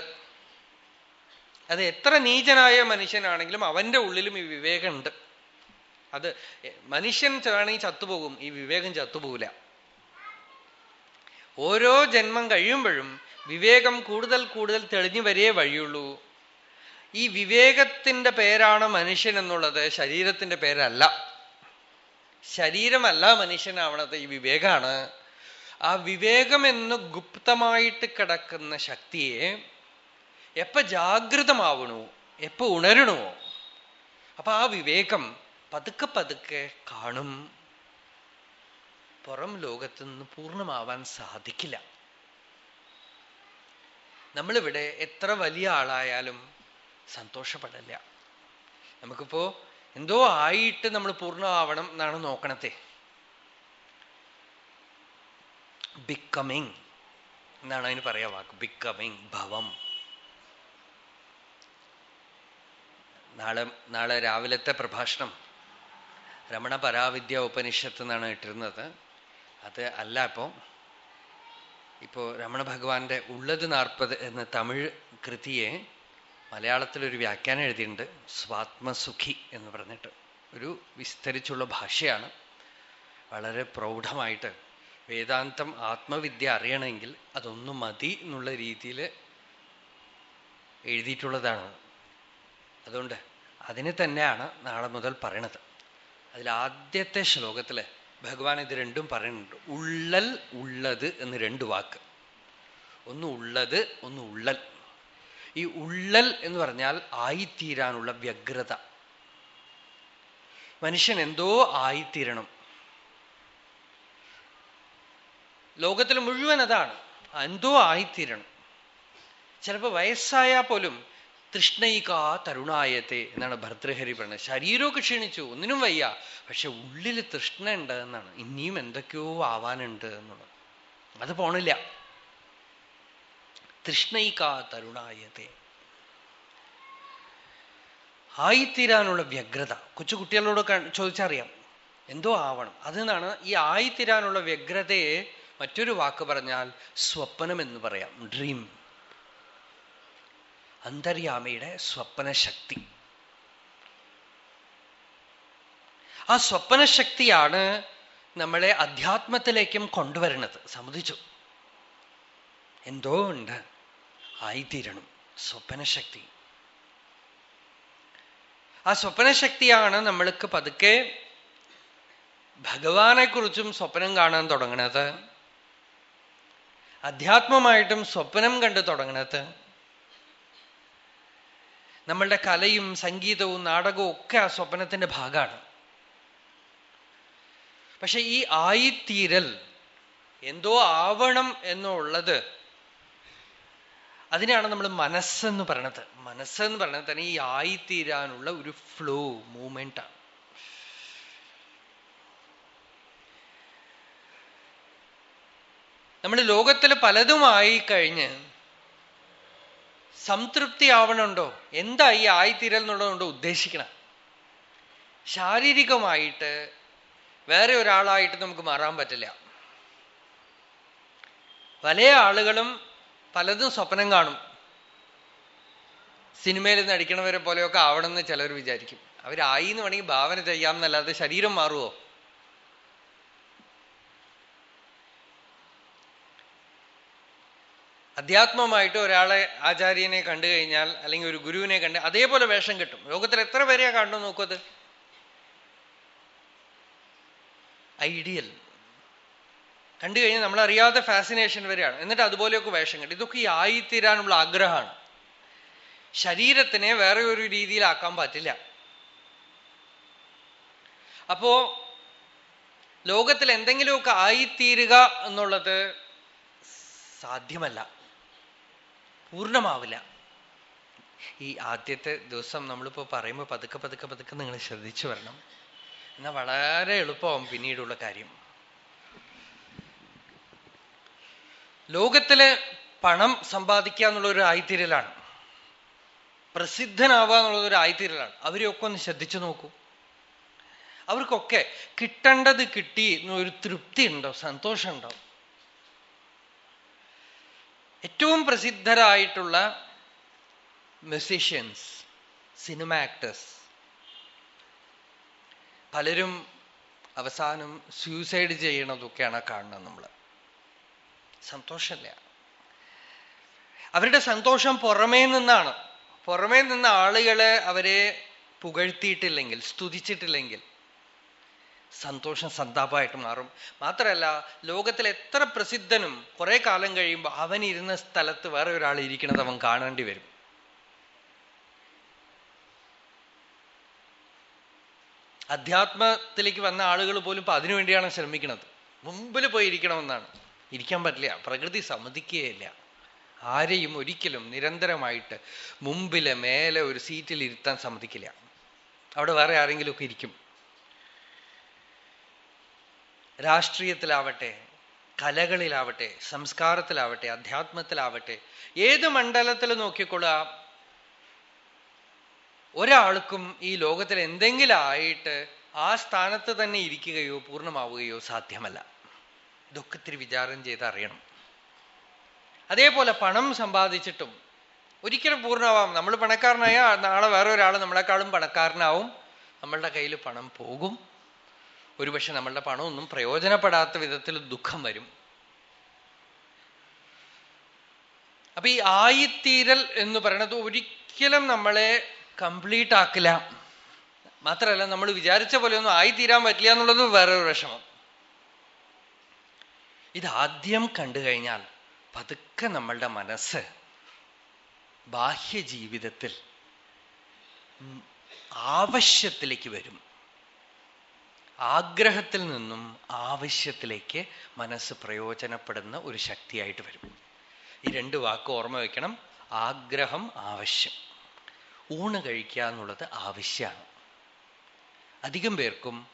അത് എത്ര നീചനായ മനുഷ്യനാണെങ്കിലും അവന്റെ ഉള്ളിലും ഈ വിവേകമുണ്ട്. അത് മനുഷ്യൻ വേണമെങ്കിൽ ചത്തുപോകും ഈ വിവേകം ചത്തുപോകില്ല ഓരോ ജന്മം കഴിയുമ്പോഴും വിവേകം കൂടുതൽ കൂടുതൽ തെളിഞ്ഞു വരേ വഴിയുള്ളൂ. ഈ വിവേകത്തിന്റെ പേരാണ് മനുഷ്യൻ എന്നുള്ളത് ശരീരത്തിന്റെ പേരല്ല. ശരീരമല്ല മനുഷ്യനാവണത് ഈ വിവേകാണ്. ആ വിവേകം എന്ന് ഗുപ്തമായിട്ട് കിടക്കുന്ന ശക്തിയെ എപ്പ ജാഗ്രതമാവണോ എപ്പ ഉണരണോ? അപ്പൊ ആ വിവേകം പതുക്കെ പതുക്കെ കാണും. പുറം ലോകത്തു നിന്ന് പൂർണമാവാൻ സാധിക്കില്ല. നമ്മളിവിടെ എത്ര വലിയ ആളായാലും സന്തോഷപ്പെടില്ല. നമുക്കിപ്പോ എന്തോ ആയിട്ട് നമ്മൾ പൂർണമാവണം എന്നാണ് നോക്കണത്തെ. ബിക്കമിങ് എന്നാണ് അതിന് പറയാ വാക്ക്. ബിക്കമിങ് ഭവം. നാളെ നാളെ രാവിലത്തെ പ്രഭാഷണം രമണ പരാവിദ്യ ഉപനിഷത്ത് എന്നാണ് ഇട്ടിരുന്നത്. അത് അല്ല ഇപ്പോ. ഇപ്പോ രമണ ഭഗവാന്റെ ഉള്ളത് നാൽപ്പത് എന്ന തമിഴ് കൃതിയെ മലയാളത്തിലൊരു വ്യാഖ്യാനം എഴുതിയിട്ടുണ്ട്. സ്വാത്മസുഖി എന്ന് പറഞ്ഞിട്ട്. ഒരു വിസ്തരിച്ചുള്ള ഭാഷയാണ്. വളരെ പ്രൗഢമായിട്ട് വേദാന്തം ആത്മവിദ്യ അറിയണമെങ്കിൽ അതൊന്നും മതി എന്നുള്ള രീതിയിൽ എഴുതിയിട്ടുള്ളതാണ്. അതുകൊണ്ട് അതിനെ തന്നെയാണ് നാളെ മുതൽ പറയണത്. അതിൽ ആദ്യത്തെ ശ്ലോകത്തിൽ ഭഗവാൻ ഇത് രണ്ടും പറയുന്നുണ്ട്. ഉള്ളൽ ഉള്ളത് എന്ന് രണ്ട് വാക്ക്. ഒന്ന് ഉള്ളത് ഒന്ന് ഉള്ളൽ. ഈ ഉള്ളൽ എന്ന് പറഞ്ഞാൽ ആയിത്തീരാനുള്ള വ്യഗ്രത. മനുഷ്യൻ എന്തോ ആയിത്തീരണം. ലോകത്തിൽ മുഴുവൻ അതാണ്. എന്തോ ആയിത്തീരണം. ചിലപ്പോ വയസ്സായാൽ പോലും തൃഷ്ണൈകാ തരുണായത്തെ എന്നാണ് ഭർതൃഹരി പറഞ്ഞത്. ശരീരമൊക്കെ ക്ഷീണിച്ചു ഒന്നിനും വയ്യ. പക്ഷെ ഉള്ളിൽ തൃഷ്ണ ഉണ്ട് എന്നാണ്. ഇനിയും എന്തൊക്കെയോ ആവാനുണ്ട് എന്നുള്ളത്. അത് പോണില്ല. തൃഷ്ണൈകാ തരുണായത്തെ. ആയിത്തീരാനുള്ള വ്യഗ്രത. കൊച്ചു കുട്ടികളോട് ചോദിച്ചറിയാം. എന്തോ ആവണം. അതെന്നാണ് ഈ ആയിത്തീരാനുള്ള വ്യഗ്രതയെ മറ്റൊരു വാക്ക് പറഞ്ഞാൽ സ്വപ്നം എന്ന് പറയാം. ഡ്രീം അന്തര്യാമയുടെ സ്വപ്നശക്തി. ആ സ്വപ്നശക്തിയാണ് നമ്മളെ അധ്യാത്മത്തിലേക്കും കൊണ്ടുവരുന്നത്. സമ്മതിച്ചു. എന്തോ ഉണ്ട് ആയിത്തീരണം. സ്വപ്നശക്തി. ആ സ്വപ്നശക്തിയാണ് നമ്മൾക്ക് പതുക്കെ ഭഗവാനെ കുറിച്ചും സ്വപ്നം കാണാൻ തുടങ്ങണത്. അധ്യാത്മമായിട്ടും സ്വപ്നം കണ്ടു തുടങ്ങണത്. നമ്മളുടെ കലയും സംഗീതവും നാടകവും ഒക്കെ ആ സ്വപ്നത്തിന്റെ ഭാഗമാണ്. പക്ഷെ ഈ ആയിത്തീരൽ എന്തോ ആവണം എന്നുള്ളത് അതിനാണ് നമ്മൾ മനസ്സെന്ന് പറയണത്. മനസ്സെന്ന് പറയണത് തന്നെ ഈ ആയിത്തീരാനുള്ള ഒരു ഫ്ലോ മൂവ്മെന്റ് ആണ്. നമ്മൾ ലോകത്തിൽ പലതുമായി കഴിഞ്ഞ് സംതൃപ്തി ആവണുണ്ടോ എന്താ ഈ ആയിത്തീരൽ എന്നുള്ളതുകൊണ്ടോ ഉദ്ദേശിക്കണം. ശാരീരികമായിട്ട് വേറെ ഒരാളായിട്ട് നമുക്ക് മാറാൻ പറ്റില്ല. പല ആളുകളും പലതും സ്വപ്നം കാണും. സിനിമയിൽ നടിക്കണവരെ പോലെയൊക്കെ ആവണമെന്ന് ചിലർ വിചാരിക്കും. അവരായി എന്ന് വേണമെങ്കിൽ ഭാവന ചെയ്യാം എന്നല്ലാതെ ശരീരം മാറുമോ അധ്യാത്മമായിട്ട് ഒരാളെ ആചാര്യനെ കണ്ടു കഴിഞ്ഞാൽ അല്ലെങ്കിൽ ഒരു ഗുരുവിനെ കണ്ട് അതേപോലെ വേഷം കിട്ടും. ലോകത്തിൽ എത്ര പേരെയാ കാണുന്നു നോക്കൂ അത്? ഐഡിയൽ. കണ്ടു കഴിഞ്ഞാൽ നമ്മളറിയാത്ത ഫാസിനേഷൻ വരെയാണ്. എന്നിട്ട് അതുപോലെയൊക്കെ വേഷം കിട്ടും. ഇതൊക്കെ ഈ ആയിത്തീരാനുള്ള ആഗ്രഹമാണ്. ശരീരത്തിനെ വേറെ ഒരു രീതിയിലാക്കാൻ പറ്റില്ല. അപ്പോ ലോകത്തിൽ എന്തെങ്കിലുമൊക്കെ ആയിത്തീരുക എന്നുള്ളത് സാധ്യമല്ല. പൂർണമാവില്ല. ഈ ആദ്യത്തെ ദിവസം നമ്മളിപ്പോ പറയുമ്പോൾ പതുക്കെ പതുക്കെ പതുക്കെ നിങ്ങൾ ശ്രദ്ധിച്ചു വരണം. എന്നാൽ വളരെ എളുപ്പമാവും പിന്നീടുള്ള കാര്യം. ലോകത്തിൽ പണം സമ്പാദിക്കുക എന്നുള്ള ഒരു ആയിത്തീരലാണ്. പ്രസിദ്ധനാവുക എന്നുള്ളത് ഒരു ആയിത്തീരലാണ്. അവരെയൊക്കെ ഒന്ന് ശ്രദ്ധിച്ചു നോക്കൂ. അവർക്കൊക്കെ കിട്ടേണ്ടത് കിട്ടി എന്നൊരു തൃപ്തി ഉണ്ടോ സന്തോഷമുണ്ടോ? ഏറ്റവും പ്രസിദ്ധരായിട്ടുള്ള മ്യൂസീഷ്യൻസ് സിനിമ ആക്ടേഴ്സ് പലരും അവസാനം സ്യൂസൈഡ് ചെയ്യണതൊക്കെയാണ് കാണുന്നത് നമ്മൾ. സന്തോഷമില്ല. അവരുടെ സന്തോഷം പുറമേ നിന്നാണ്. പുറമേ നിന്ന ആളുകളെ അവരെ പുകഴ്ത്തിയിട്ടില്ലെങ്കിൽ സ്തുതിച്ചിട്ടില്ലെങ്കിൽ സന്തോഷം സന്താപമായിട്ട് മാറും. മാത്രമല്ല ലോകത്തിൽ എത്ര പ്രസിദ്ധനും കുറെ കാലം കഴിയുമ്പോൾ അവൻ ഇരുന്ന സ്ഥലത്ത് വേറെ ഒരാൾ ഇരിക്കുന്നത് അവൻ കാണേണ്ടി വരും. അധ്യാത്മത്തിലേക്ക് വന്ന ആളുകൾ പോലും ഇപ്പൊ അതിനുവേണ്ടിയാണ് ശ്രമിക്കുന്നത്. മുമ്പിൽ പോയി ഇരിക്കണമെന്നാണ് ഇരിക്കാൻ പറ്റില്ല പ്രകൃതി സമ്മതിക്കുകയില്ല. ആരെയും ഒരിക്കലും നിരന്തരമായിട്ട് മുമ്പിലെ മേലെ ഒരു സീറ്റിൽ ഇരുത്താൻ സമ്മതിക്കില്ല. അവിടെ വേറെ ആരെങ്കിലുമൊക്കെ ഇരിക്കും. രാഷ്ട്രീയത്തിലാവട്ടെ കലകളിലാവട്ടെ സംസ്കാരത്തിലാവട്ടെ അധ്യാത്മത്തിലാവട്ടെ ഏത് മണ്ഡലത്തിൽ നോക്കിക്കൊള്ളുക ഒരാൾക്കും ഈ ലോകത്തിൽ എന്തെങ്കിലും ആയിട്ട് ആ സ്ഥാനത്ത് തന്നെ ഇരിക്കുകയോ പൂർണമാവുകയോ സാധ്യമല്ല. ഇതൊക്കെ ഇത്തിരി വിചാരം ചെയ്ത് അറിയണം. അതേപോലെ പണം സമ്പാദിച്ചിട്ടും ഒരിക്കലും പൂർണമാവാം. നമ്മൾ പണക്കാരനായ നാളെ വേറെ ഒരാൾ നമ്മളെക്കാളും പണക്കാരനാവും. നമ്മളുടെ കയ്യിൽ പണം പോകും. ഒരുപക്ഷെ നമ്മളുടെ പണമൊന്നും പ്രയോജനപ്പെടാത്ത വിധത്തിൽ ദുഃഖം വരും. അപ്പൊ ഈ ആയിത്തീരൽ എന്ന് പറയുന്നത് ഒരിക്കലും നമ്മളെ കംപ്ലീറ്റ് ആക്കില്ല. മാത്രമല്ല നമ്മൾ വിചാരിച്ച പോലെ ഒന്നും ആയിത്തീരാൻ പറ്റില്ല എന്നുള്ളത് വേറൊരു വിഷമം. ഇതാദ്യം കണ്ടു കഴിഞ്ഞാൽ പതുക്കെ നമ്മളുടെ മനസ്സ് ബാഹ്യ ജീവിതത്തിൽ ആവശ്യത്തിലേക്ക് വരും. ആഗ്രഹത്തിൽ നിന്നും ആവശ്യത്തിലേക്ക് മനസ്സ് പ്രയോജനപ്പെടുന്ന ഒരു ശക്തിയായിട്ട് വരും. ഈ രണ്ട് വാക്ക് ഓർമ്മ വയ്ക്കണം ആഗ്രഹം ആവശ്യം. ഊണ് കഴിക്കുക എന്നുള്ളത് ആവശ്യമാണ്. അധികം പേർക്കും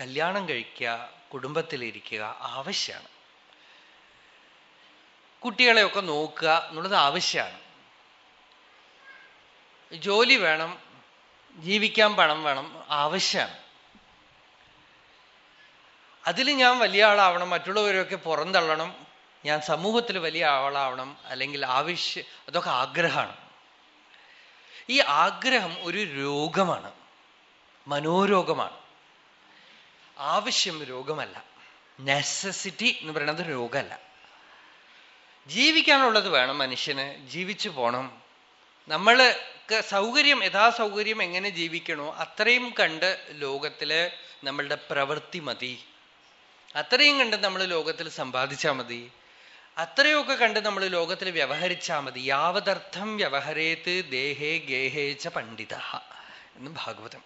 കല്യാണം കഴിക്കുക കുടുംബത്തിലിരിക്കുക ആവശ്യമാണ്. കുട്ടികളെയൊക്കെ നോക്കുക എന്നുള്ളത് ആവശ്യമാണ്. ജോലി വേണം ജീവിക്കാൻ പണം വേണം ആവശ്യമാണ്. അതിൽ ഞാൻ വലിയ ആളാവണം മറ്റുള്ളവരൊക്കെ പുറന്തള്ളണം ഞാൻ സമൂഹത്തിൽ വലിയ ആളാവണം അല്ലെങ്കിൽ ആവശ്യ അതൊക്കെ ആഗ്രഹമാണ്. ഈ ആഗ്രഹം ഒരു രോഗമാണ് മനോരോഗമാണ്. ആവശ്യം രോഗമല്ല നെസസിറ്റി എന്ന് പറയുന്നത് രോഗമല്ല. ജീവിക്കാനുള്ളത് വേണം മനുഷ്യന് ജീവിച്ചു പോണം. നമ്മൾക്ക് സൗകര്യം യഥാസൗകര്യം എങ്ങനെ ജീവിക്കണോ അത്രയും കണ്ട് ലോകത്തിലെ നമ്മളുടെ പ്രവൃത്തി മതി. അത്രയും കണ്ട് നമ്മൾ ലോകത്തിൽ സമ്പാദിച്ചാൽ മതി. അത്രയൊക്കെ കണ്ട് നമ്മൾ ലോകത്തിൽ വ്യവഹരിച്ചാൽ മതി. യാവതർത്ഥം വ്യവഹരേത് ദേഹേ ഗേഹേച്ച പണ്ഡിത എന്ന് ഭാഗവതം.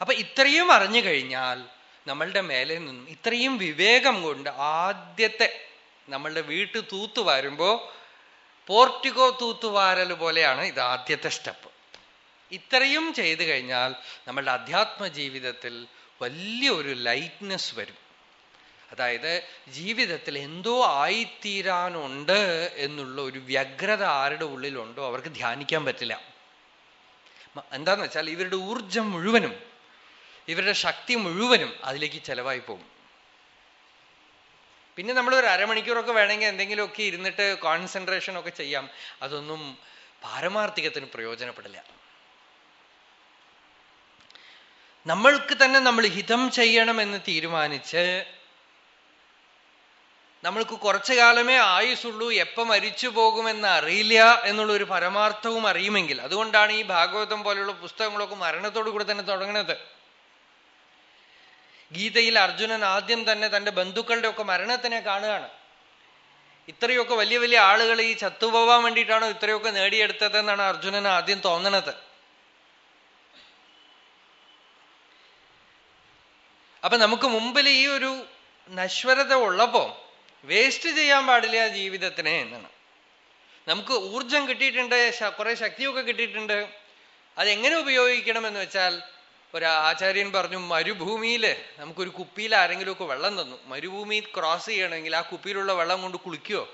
അപ്പൊ ഇത്രയും അറിഞ്ഞു കഴിഞ്ഞാൽ നമ്മളുടെ മേലെ നിന്നും ഇത്രയും വിവേകം കൊണ്ട് ആദ്യത്തെ നമ്മളുടെ വീട്ടു തൂത്തു വരുമ്പോ പോർട്ടിക്കോ തൂത്തുവാരൽ പോലെയാണ് ഇത് ആദ്യത്തെ സ്റ്റെപ്പ്. ഇത്രയും ചെയ്തു കഴിഞ്ഞാൽ നമ്മളുടെ അധ്യാത്മ ജീവിതത്തിൽ വലിയൊരു ലൈറ്റ്നെസ് വരും. അതായത് ജീവിതത്തിൽ എന്തോ ആയിത്തീരാനുണ്ട് എന്നുള്ള ഒരു വ്യഗ്രത ആരുടെ ഉള്ളിലുണ്ടോ അവർക്ക് ധ്യാനിക്കാൻ പറ്റില്ല. എന്താന്ന് വെച്ചാൽ ഇവരുടെ ഊർജം മുഴുവനും ഇവരുടെ ശക്തി മുഴുവനും അതിലേക്ക് ചെലവായി പോകും. പിന്നെ നമ്മൾ ഒരു അരമണിക്കൂറൊക്കെ വേണമെങ്കിൽ എന്തെങ്കിലുമൊക്കെ ഇരുന്നിട്ട് കോൺസെൻട്രേഷൻ ഒക്കെ ചെയ്യാം. അതൊന്നും പാരമാർത്ഥികത്തിന് പ്രയോജനപ്പെടില്ല. നമ്മൾക്ക് തന്നെ നമ്മൾ ഹിതം ചെയ്യണമെന്ന് തീരുമാനിച്ച് നമ്മൾക്ക് കുറച്ചു കാലമേ ആയുസുള്ളൂ എപ്പം മരിച്ചു പോകുമെന്ന് അറിയില്ല എന്നുള്ള ഒരു പരമാർത്ഥവും അറിയുമെങ്കിൽ. അതുകൊണ്ടാണ് ഈ ഭാഗവതം പോലെയുള്ള പുസ്തകങ്ങളൊക്കെ മരണത്തോടു കൂടെ തന്നെ തുടങ്ങുന്നത് ഗീതയിൽ അർജുനൻ ആദ്യം തന്നെ തന്റെ ബന്ധുക്കളുടെ ഒക്കെ മരണത്തിനെ കാണുകയാണ്. ഇത്രയൊക്കെ വലിയ വലിയ ആളുകൾ ഈ ചത്തുപോവാൻ വേണ്ടിയിട്ടാണോ ഇത്രയൊക്കെ നേടിയെടുത്തത് എന്നാണ് അർജുനൻ ആദ്യം തോന്നണത്. അപ്പൊ നമുക്ക് മുമ്പിൽ ഈ ഒരു നശ്വരത ഉള്ളപ്പോ വേസ്റ്റ് ചെയ്യാൻ പാടില്ല ജീവിതത്തിനെ എന്നാണ്. നമുക്ക് ഊർജം കിട്ടിയിട്ടുണ്ട് കുറെ ശക്തിയൊക്കെ കിട്ടിയിട്ടുണ്ട്. അതെങ്ങനെ ഉപയോഗിക്കണമെന്ന് വെച്ചാൽ ഒരു ആചാര്യൻ പറഞ്ഞു മരുഭൂമിയിൽ നമുക്കൊരു കുപ്പിയിൽ ആരെങ്കിലുമൊക്കെ വെള്ളം തന്നു. മരുഭൂമി ക്രോസ് ചെയ്യണമെങ്കിൽ ആ കുപ്പിയിലുള്ള വെള്ളം കൊണ്ട് കുളിക്കുവോ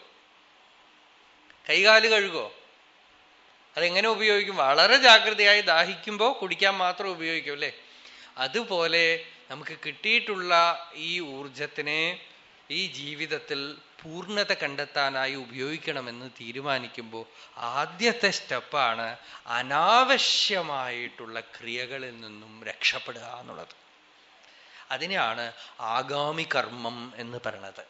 കൈകാൽ കഴുകോ? അതെങ്ങനെ ഉപയോഗിക്കും? വളരെ ജാഗ്രതയായി ദാഹിക്കുമ്പോൾ കുടിക്കാൻ മാത്രം ഉപയോഗിക്കും അല്ലേ? അതുപോലെ നമുക്ക് കിട്ടിയിട്ടുള്ള ഈ ഊർജത്തിനെ ഈ ജീവിതത്തിൽ പൂർണത കണ്ടെത്താനായി ഉപയോഗിക്കണമെന്ന് തീരുമാനിക്കുമ്പോൾ ആദ്യത്തെ സ്റ്റെപ്പാണ് അനാവശ്യമായിട്ടുള്ള ക്രിയകളിൽ നിന്നും രക്ഷപ്പെടുക എന്നുള്ളത്. അതിനെയാണ് ആഗാമി കർമ്മം എന്ന് പറയണത്.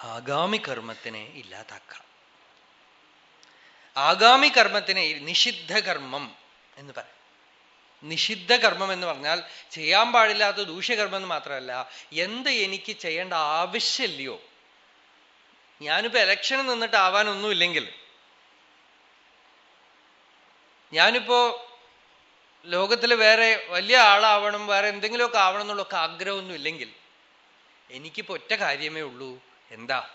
ആഗാമി കർമ്മത്തിനെ ഇല്ലാതാക്കാം. ആഗാമി കർമ്മത്തിനെ നിഷിദ്ധ കർമ്മം എന്ന് പറയും. നിഷിദ്ധ കർമ്മം എന്ന് പറഞ്ഞാൽ ചെയ്യാൻ പാടില്ലാത്ത ദൂഷ്യകർമ്മം എന്ന് മാത്രമല്ല എന്ത് എനിക്ക് ചെയ്യേണ്ട ആവശ്യമില്ലയോ? ഞാനിപ്പോ ഇലക്ഷന് നിന്നിട്ട് ആവാനൊന്നും ആവാനൊന്നുമില്ലെങ്കിൽ ഞാനിപ്പോ ലോകത്തിൽ വേറെ വലിയ ആളാവണം വേറെ എന്തെങ്കിലുമൊക്കെ ആവണം എന്നുള്ളൊക്കെ ആഗ്രഹമൊന്നും ഇല്ലെങ്കിൽ എനിക്കിപ്പോ ഒറ്റ കാര്യമേ ഉള്ളൂ. എന്താ?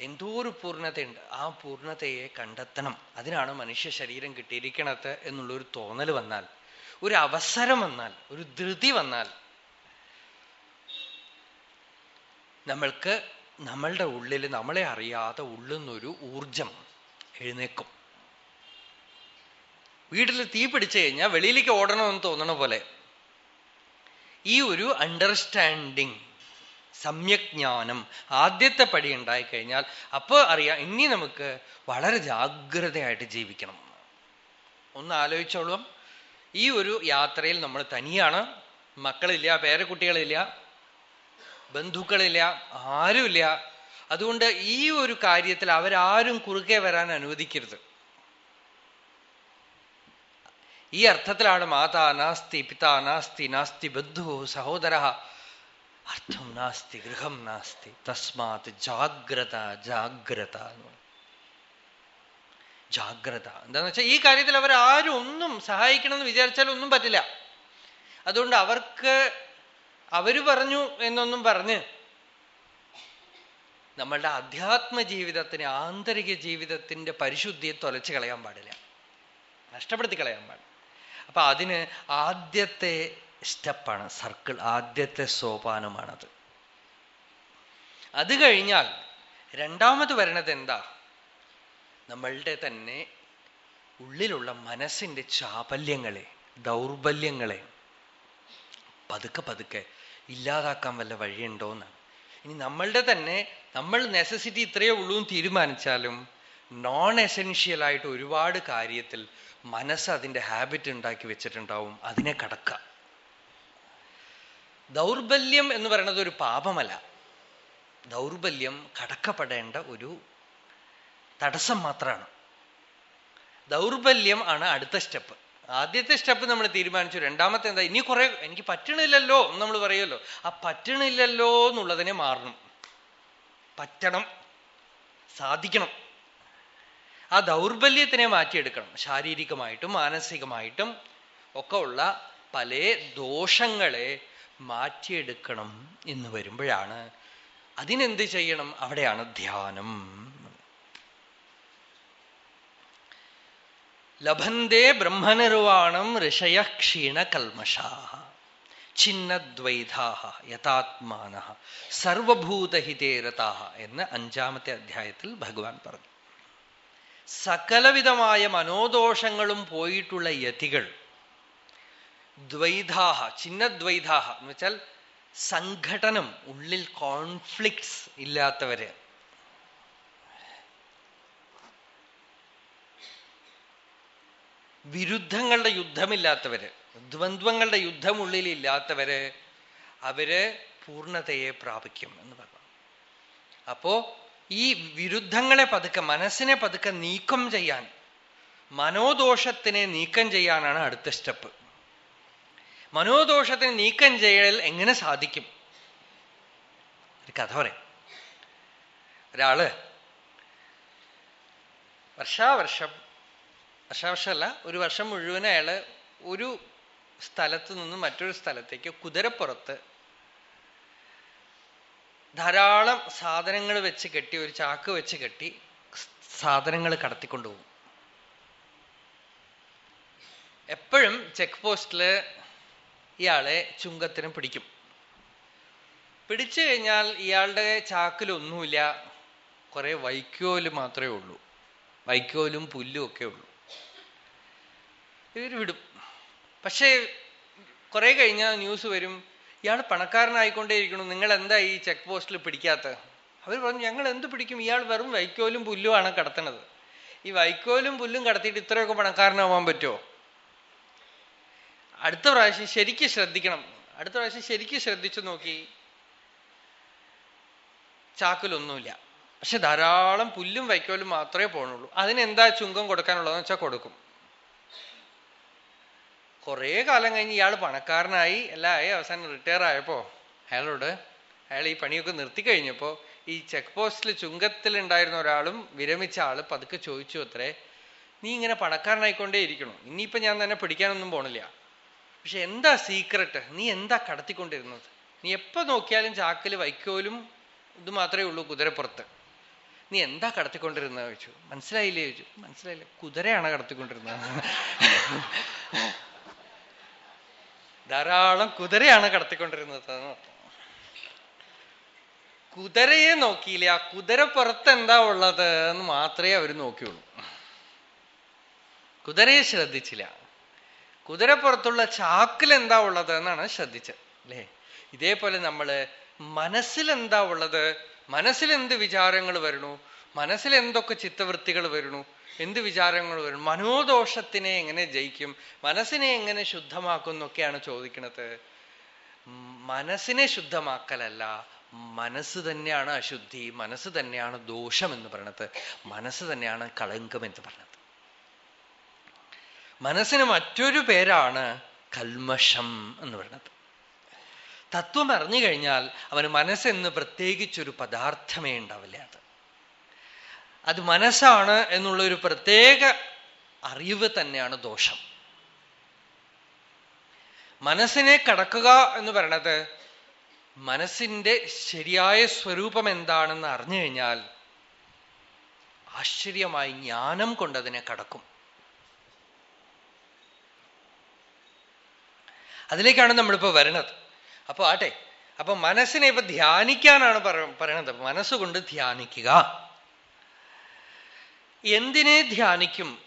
എന്തോ ഒരു പൂർണതയുണ്ട് ആ പൂർണതയെ കണ്ടെത്തണം. അതിനാണ് മനുഷ്യ ശരീരം കിട്ടിയിരിക്കണത് എന്നുള്ളൊരു തോന്നൽ വന്നാൽ. ഒരു അവസരം വന്നാൽ ഒരു ധൃതി വന്നാൽ നമ്മൾക്ക് നമ്മളുടെ ഉള്ളിൽ നമ്മളെ അറിയാതെ ഉള്ളുന്നൊരു ഊർജം എഴുന്നേക്കും വീട്ടിൽ തീ പിടിച്ചു കഴിഞ്ഞാൽ വെളിയിലേക്ക് ഓടണമെന്ന് തോന്നണ പോലെ ഈ ഒരു അണ്ടർസ്റ്റാൻഡിങ് സമ്യജ്ഞാനം ആദ്യത്തെ പടി ഉണ്ടായിക്കഴിഞ്ഞാൽ അപ്പോൾ അറിയാം ഇനി നമുക്ക് വളരെ ജാഗ്രതയായിട്ട് ജീവിക്കണം. ഒന്ന് ആലോചിച്ചോളും. ഈ ഒരു യാത്രയിൽ നമ്മൾ തനിയാണ്. മക്കളില്ല പേരക്കുട്ടികളില്ല ബന്ധുക്കളില്ല ആരുമില്ല. അതുകൊണ്ട് ഈ ഒരു കാര്യത്തിൽ അവരാരും കുറുകെ വരാൻ അനുവദിക്കരുത്. ഈ അർത്ഥത്തിലാണ് മാതാ നാസ്തി പിതാ നാസ്തി നാസ്തി ബന്ധു സഹോദര. അർത്ഥം നാസ്തി ഗൃഹം നാസ്തി. തസ്മാത് ജാഗ്രത ജാഗ്രത എന്ന് ജാഗ്രത. എന്താന്ന് വെച്ചാൽ ഈ കാര്യത്തിൽ അവർ ആരും ഒന്നും സഹായിക്കണമെന്ന് വിചാരിച്ചാൽ ഒന്നും പറ്റില്ല. അതുകൊണ്ട് അവർക്ക് അവർ പറഞ്ഞു എന്നൊന്നും പറഞ്ഞ് നമ്മളുടെ അധ്യാത്മ ജീവിതത്തിന് ആന്തരിക ജീവിതത്തിന്റെ പരിശുദ്ധിയെ തൊലച്ചു കളയാൻ പാടില്ല. നഷ്ടപ്പെടുത്തി കളയാൻ പാടില്ല. അപ്പൊ അതിന് ആദ്യത്തെ സ്റ്റെപ്പാണ് സർക്കിൾ ആദ്യത്തെ സോപാനമാണത്. അത് കഴിഞ്ഞാൽ രണ്ടാമത് വരണത് എന്താ? നമ്മളുടെ തന്നെ ഉള്ളിലുള്ള മനസ്സിന്റെ ചാപല്യങ്ങളെ ദൗർബല്യങ്ങളെ പതുക്കെ പതുക്കെ ഇല്ലാതാക്കാൻ വല്ല വഴിയുണ്ടോന്ന് ഇനി നമ്മളുടെ തന്നെ നമ്മൾ നെസസിറ്റി ഇത്രയേ ഉള്ളൂ എന്ന് തീരുമാനിച്ചാലും നോൺ എസെൻഷ്യൽ ആയിട്ട് ഒരുപാട് കാര്യത്തിൽ മനസ്സ് അതിന്റെ ഹാബിറ്റ് ഉണ്ടാക്കി വെച്ചിട്ടുണ്ടാവും അതിനെ കടക്കുക. ദൗർബല്യം എന്ന് പറയുന്നത് ഒരു പാപമല്ല. ദൗർബല്യം കടക്കപ്പെടേണ്ട ഒരു തടസ്സം മാത്രമാണ് ദൗർബല്യം ആണ് അടുത്ത സ്റ്റെപ്പ്. ആദ്യത്തെ സ്റ്റെപ്പ് നമ്മൾ തീരുമാനിച്ചു. രണ്ടാമത്തെ എന്താ? ഇനി കുറെ എനിക്ക് പറ്റണില്ലല്ലോ എന്ന് നമ്മൾ പറയുമല്ലോ. ആ പറ്റണില്ലല്ലോ എന്നുള്ളതിനെ മാറണം. പറ്റണം. സാധിക്കണം. ആ ദൗർബല്യത്തിനെ മാറ്റിയെടുക്കണം. ശാരീരികമായിട്ടും മാനസികമായിട്ടും ഒക്കെ ഉള്ള പല ദോഷങ്ങളെ മാറ്റിയെടുക്കണം എന്ന് വരുമ്പോഴാണ് അതിനെന്ത് ചെയ്യണം? അവിടെയാണ് ധ്യാനം. ലഭന്തേ ബ്രഹ്മനിർവാണം ഋഷയ ക്ഷീണ കൽമഷാ. ചിഹ്നദ്വൈതാഹ യഥാത്മാന സർവഭൂതഹിതേരതാഹ എന്ന് അഞ്ചാമത്തെ അധ്യായത്തിൽ ഭഗവാൻ പറഞ്ഞു. സകലവിധമായ മനോദോഷങ്ങളും പോയിട്ടുള്ള യതികൾ ദ്വൈതാഹ ചിന്നദ്വൈതാഹ എന്ന് വെച്ചാൽ സംഘടനം ഉള്ളിൽ കോൺഫ്ലിക്ട്സ് ഇല്ലാത്തവര്. വിരുദ്ധങ്ങളുടെ യുദ്ധമില്ലാത്തവര് ദ്വന്ദ്വങ്ങളുടെ യുദ്ധമുള്ളിൽ ഇല്ലാത്തവര് അവർ പൂർണതയെ പ്രാപിക്കും എന്ന് പറഞ്ഞു. അപ്പോ ഈ വിരുദ്ധങ്ങളെ പതുക്കെ മനസ്സിനെ പതുക്കെ നീക്കം ചെയ്യാൻ മനോദോഷത്തിനെ നീക്കം ചെയ്യാനാണ് അടുത്ത സ്റ്റെപ്പ്. മനോദോഷത്തിന് നീക്കം ചെയ്യൽ എങ്ങനെ സാധിക്കും? ഒരു കഥ പറയാം. ഒരാൾ വർഷാവർഷം വർഷാവർഷമല്ല ഒരു വർഷം മുഴുവൻ അയാൾ ഒരു സ്ഥലത്ത് നിന്ന് മറ്റൊരു സ്ഥലത്തേക്ക് കുതിരപ്പുറത്ത് ധാരാളം സാധനങ്ങൾ വെച്ച് കെട്ടി ഒരു ചാക്ക് വെച്ച് കെട്ടി സാധനങ്ങൾ കടത്തിക്കൊണ്ടുപോകും എപ്പോഴും ചെക്ക് പോസ്റ്റിൽ ഇയാളെ ചുങ്കത്തിന് പിടിക്കും. പിടിച്ചു കഴിഞ്ഞാൽ ഇയാളുടെ ചാക്കിലൊന്നുമില്ല കുറെ വൈക്കോൽ മാത്രമേ ഉള്ളൂ. വൈക്കോലും പുല്ലും ഒക്കെ ഉള്ളൂ. ഇവർ വിടും. പക്ഷേ കുറെ കഴിഞ്ഞാൽ ന്യൂസ് വരും. ഇയാൾ പണക്കാരനായിക്കൊണ്ടേയിരിക്കണം നിങ്ങൾ എന്താ ഈ ചെക്ക് പോസ്റ്റിൽ പിടിക്കാത്ത? അവർ പറഞ്ഞു ഞങ്ങൾ എന്ത് പിടിക്കും? ഇയാൾ വെറും വൈക്കോലും പുല്ലുമാണ് കടത്തണത് ഈ വൈക്കോലും പുല്ലും കടത്തിയിട്ട് ഇത്രയൊക്കെ പണക്കാരനാവാൻ പറ്റുമോ അടുത്ത പ്രാവശ്യം ശരിക്കും ശ്രദ്ധിക്കണം. അടുത്ത പ്രാവശ്യം ശരിക്കും ശ്രദ്ധിച്ചു നോക്കി. ചാക്കിലൊന്നുമില്ല. പക്ഷെ ധാരാളം പുല്ലും വൈക്കോലും മാത്രമേ പോണുള്ളൂ. അതിനെന്താ ചുങ്കം കൊടുക്കാനുള്ളതെന്ന് വെച്ചാൽ കൊടുക്കും. കുറേ കാലം കഴിഞ്ഞ് ഇയാൾ പണക്കാരനായി എല്ലായി അവസാനം റിട്ടയർ ആയപ്പോ അയാളോട് അയാൾ ഈ പണിയൊക്കെ നിർത്തി കഴിഞ്ഞപ്പോ ഈ ചെക്ക് പോസ്റ്റിൽ ചുങ്കത്തിൽ ഉണ്ടായിരുന്ന ഒരാളും വിരമിച്ച ആൾ പതുക്കെ ചോദിച്ചു അത്രേ നീ ഇങ്ങനെ പണക്കാരനായിക്കൊണ്ടേ ഇരിക്കണം? ഇനിയിപ്പോ ഞാൻ തന്നെ പിടിക്കാനൊന്നും പോണില്ല. പക്ഷെ എന്താ സീക്രട്ട് നീ എന്താ കടത്തിക്കൊണ്ടിരുന്നത്? നീ എപ്പൊ നോക്കിയാലും ചാക്കിൽ വൈക്കോലും ഇത് മാത്രമേ ഉള്ളൂ കുതിരപ്പുറത്ത്. നീ എന്താ കടത്തിക്കൊണ്ടിരുന്നത് ചോദിച്ചു. മനസ്സിലായില്ലേ ചോദിച്ചു. മനസ്സിലായില്ല. കുതിരയാണ് കടത്തിക്കൊണ്ടിരുന്നത്? ധാരാളം കുതിരയാണ് കടത്തിക്കൊണ്ടിരുന്നത് കുതിരയെ നോക്കിയില്ല? കുതിര പുറത്ത് എന്താ ഉള്ളത് എന്ന് മാത്രമേ അവർ നോക്കിയുള്ളൂ. കുതിരയെ ശ്രദ്ധിച്ചില്ല. കുതിരപ്പുറത്തുള്ള ചാക്കിൽ എന്താ ഉള്ളത് എന്നാണ് ശ്രദ്ധിച്ചത് അല്ലേ? ഇതേപോലെ നമ്മൾ മനസ്സിൽ എന്താ ഉള്ളത്? മനസ്സിൽ എന്ത് വിചാരങ്ങൾ വരണു മനസ്സിൽ എന്തൊക്കെ ചിത്തവൃത്തികൾ വരണു എന്ത് വിചാരങ്ങൾ വരും? മനോദോഷത്തിനെ എങ്ങനെ ജയിക്കും? മനസ്സിനെ എങ്ങനെ ശുദ്ധമാക്കും എന്നൊക്കെയാണ് ചോദിക്കുന്നത്. മനസ്സിനെ ശുദ്ധമാക്കലല്ല മനസ്സ് തന്നെയാണ് അശുദ്ധി മനസ്സ് തന്നെയാണ് ദോഷം എന്ന് പറയണത്. മനസ്സ് തന്നെയാണ് കളങ്കം എന്ന് പറഞ്ഞത് മനസ്സിന് മറ്റൊരു പേരാണ് കൽമഷം എന്ന് പറയുന്നത് തത്വം അറിഞ്ഞു കഴിഞ്ഞാൽ അവന് മനസ്സെന്ന് പ്രത്യേകിച്ചൊരു പദാർത്ഥമേ ഉണ്ടാവില്ല അത്. അത് മനസ്സാണ് എന്നുള്ള ഒരു പ്രത്യേക അറിവ് തന്നെയാണ് ദോഷം. മനസ്സിനെ കടക്കുക എന്ന് പറയണത് മനസ്സിന്റെ ശരിയായ സ്വരൂപം എന്താണെന്ന് അറിഞ്ഞു കഴിഞ്ഞാൽ ആശ്ചര്യമായി ജ്ഞാനം കൊണ്ടതിനെ കടക്കും. അതിലേക്കാണ് നമ്മളിപ്പോ വരണത്. അപ്പൊ ആട്ടെ അപ്പൊ മനസ്സിനെ ഇപ്പൊ ധ്യാനിക്കാനാണ് പറയണത്. മനസ്സുകൊണ്ട് ധ്യാനിക്കുക. എന്തിനെ ധ്യാനിക്കും?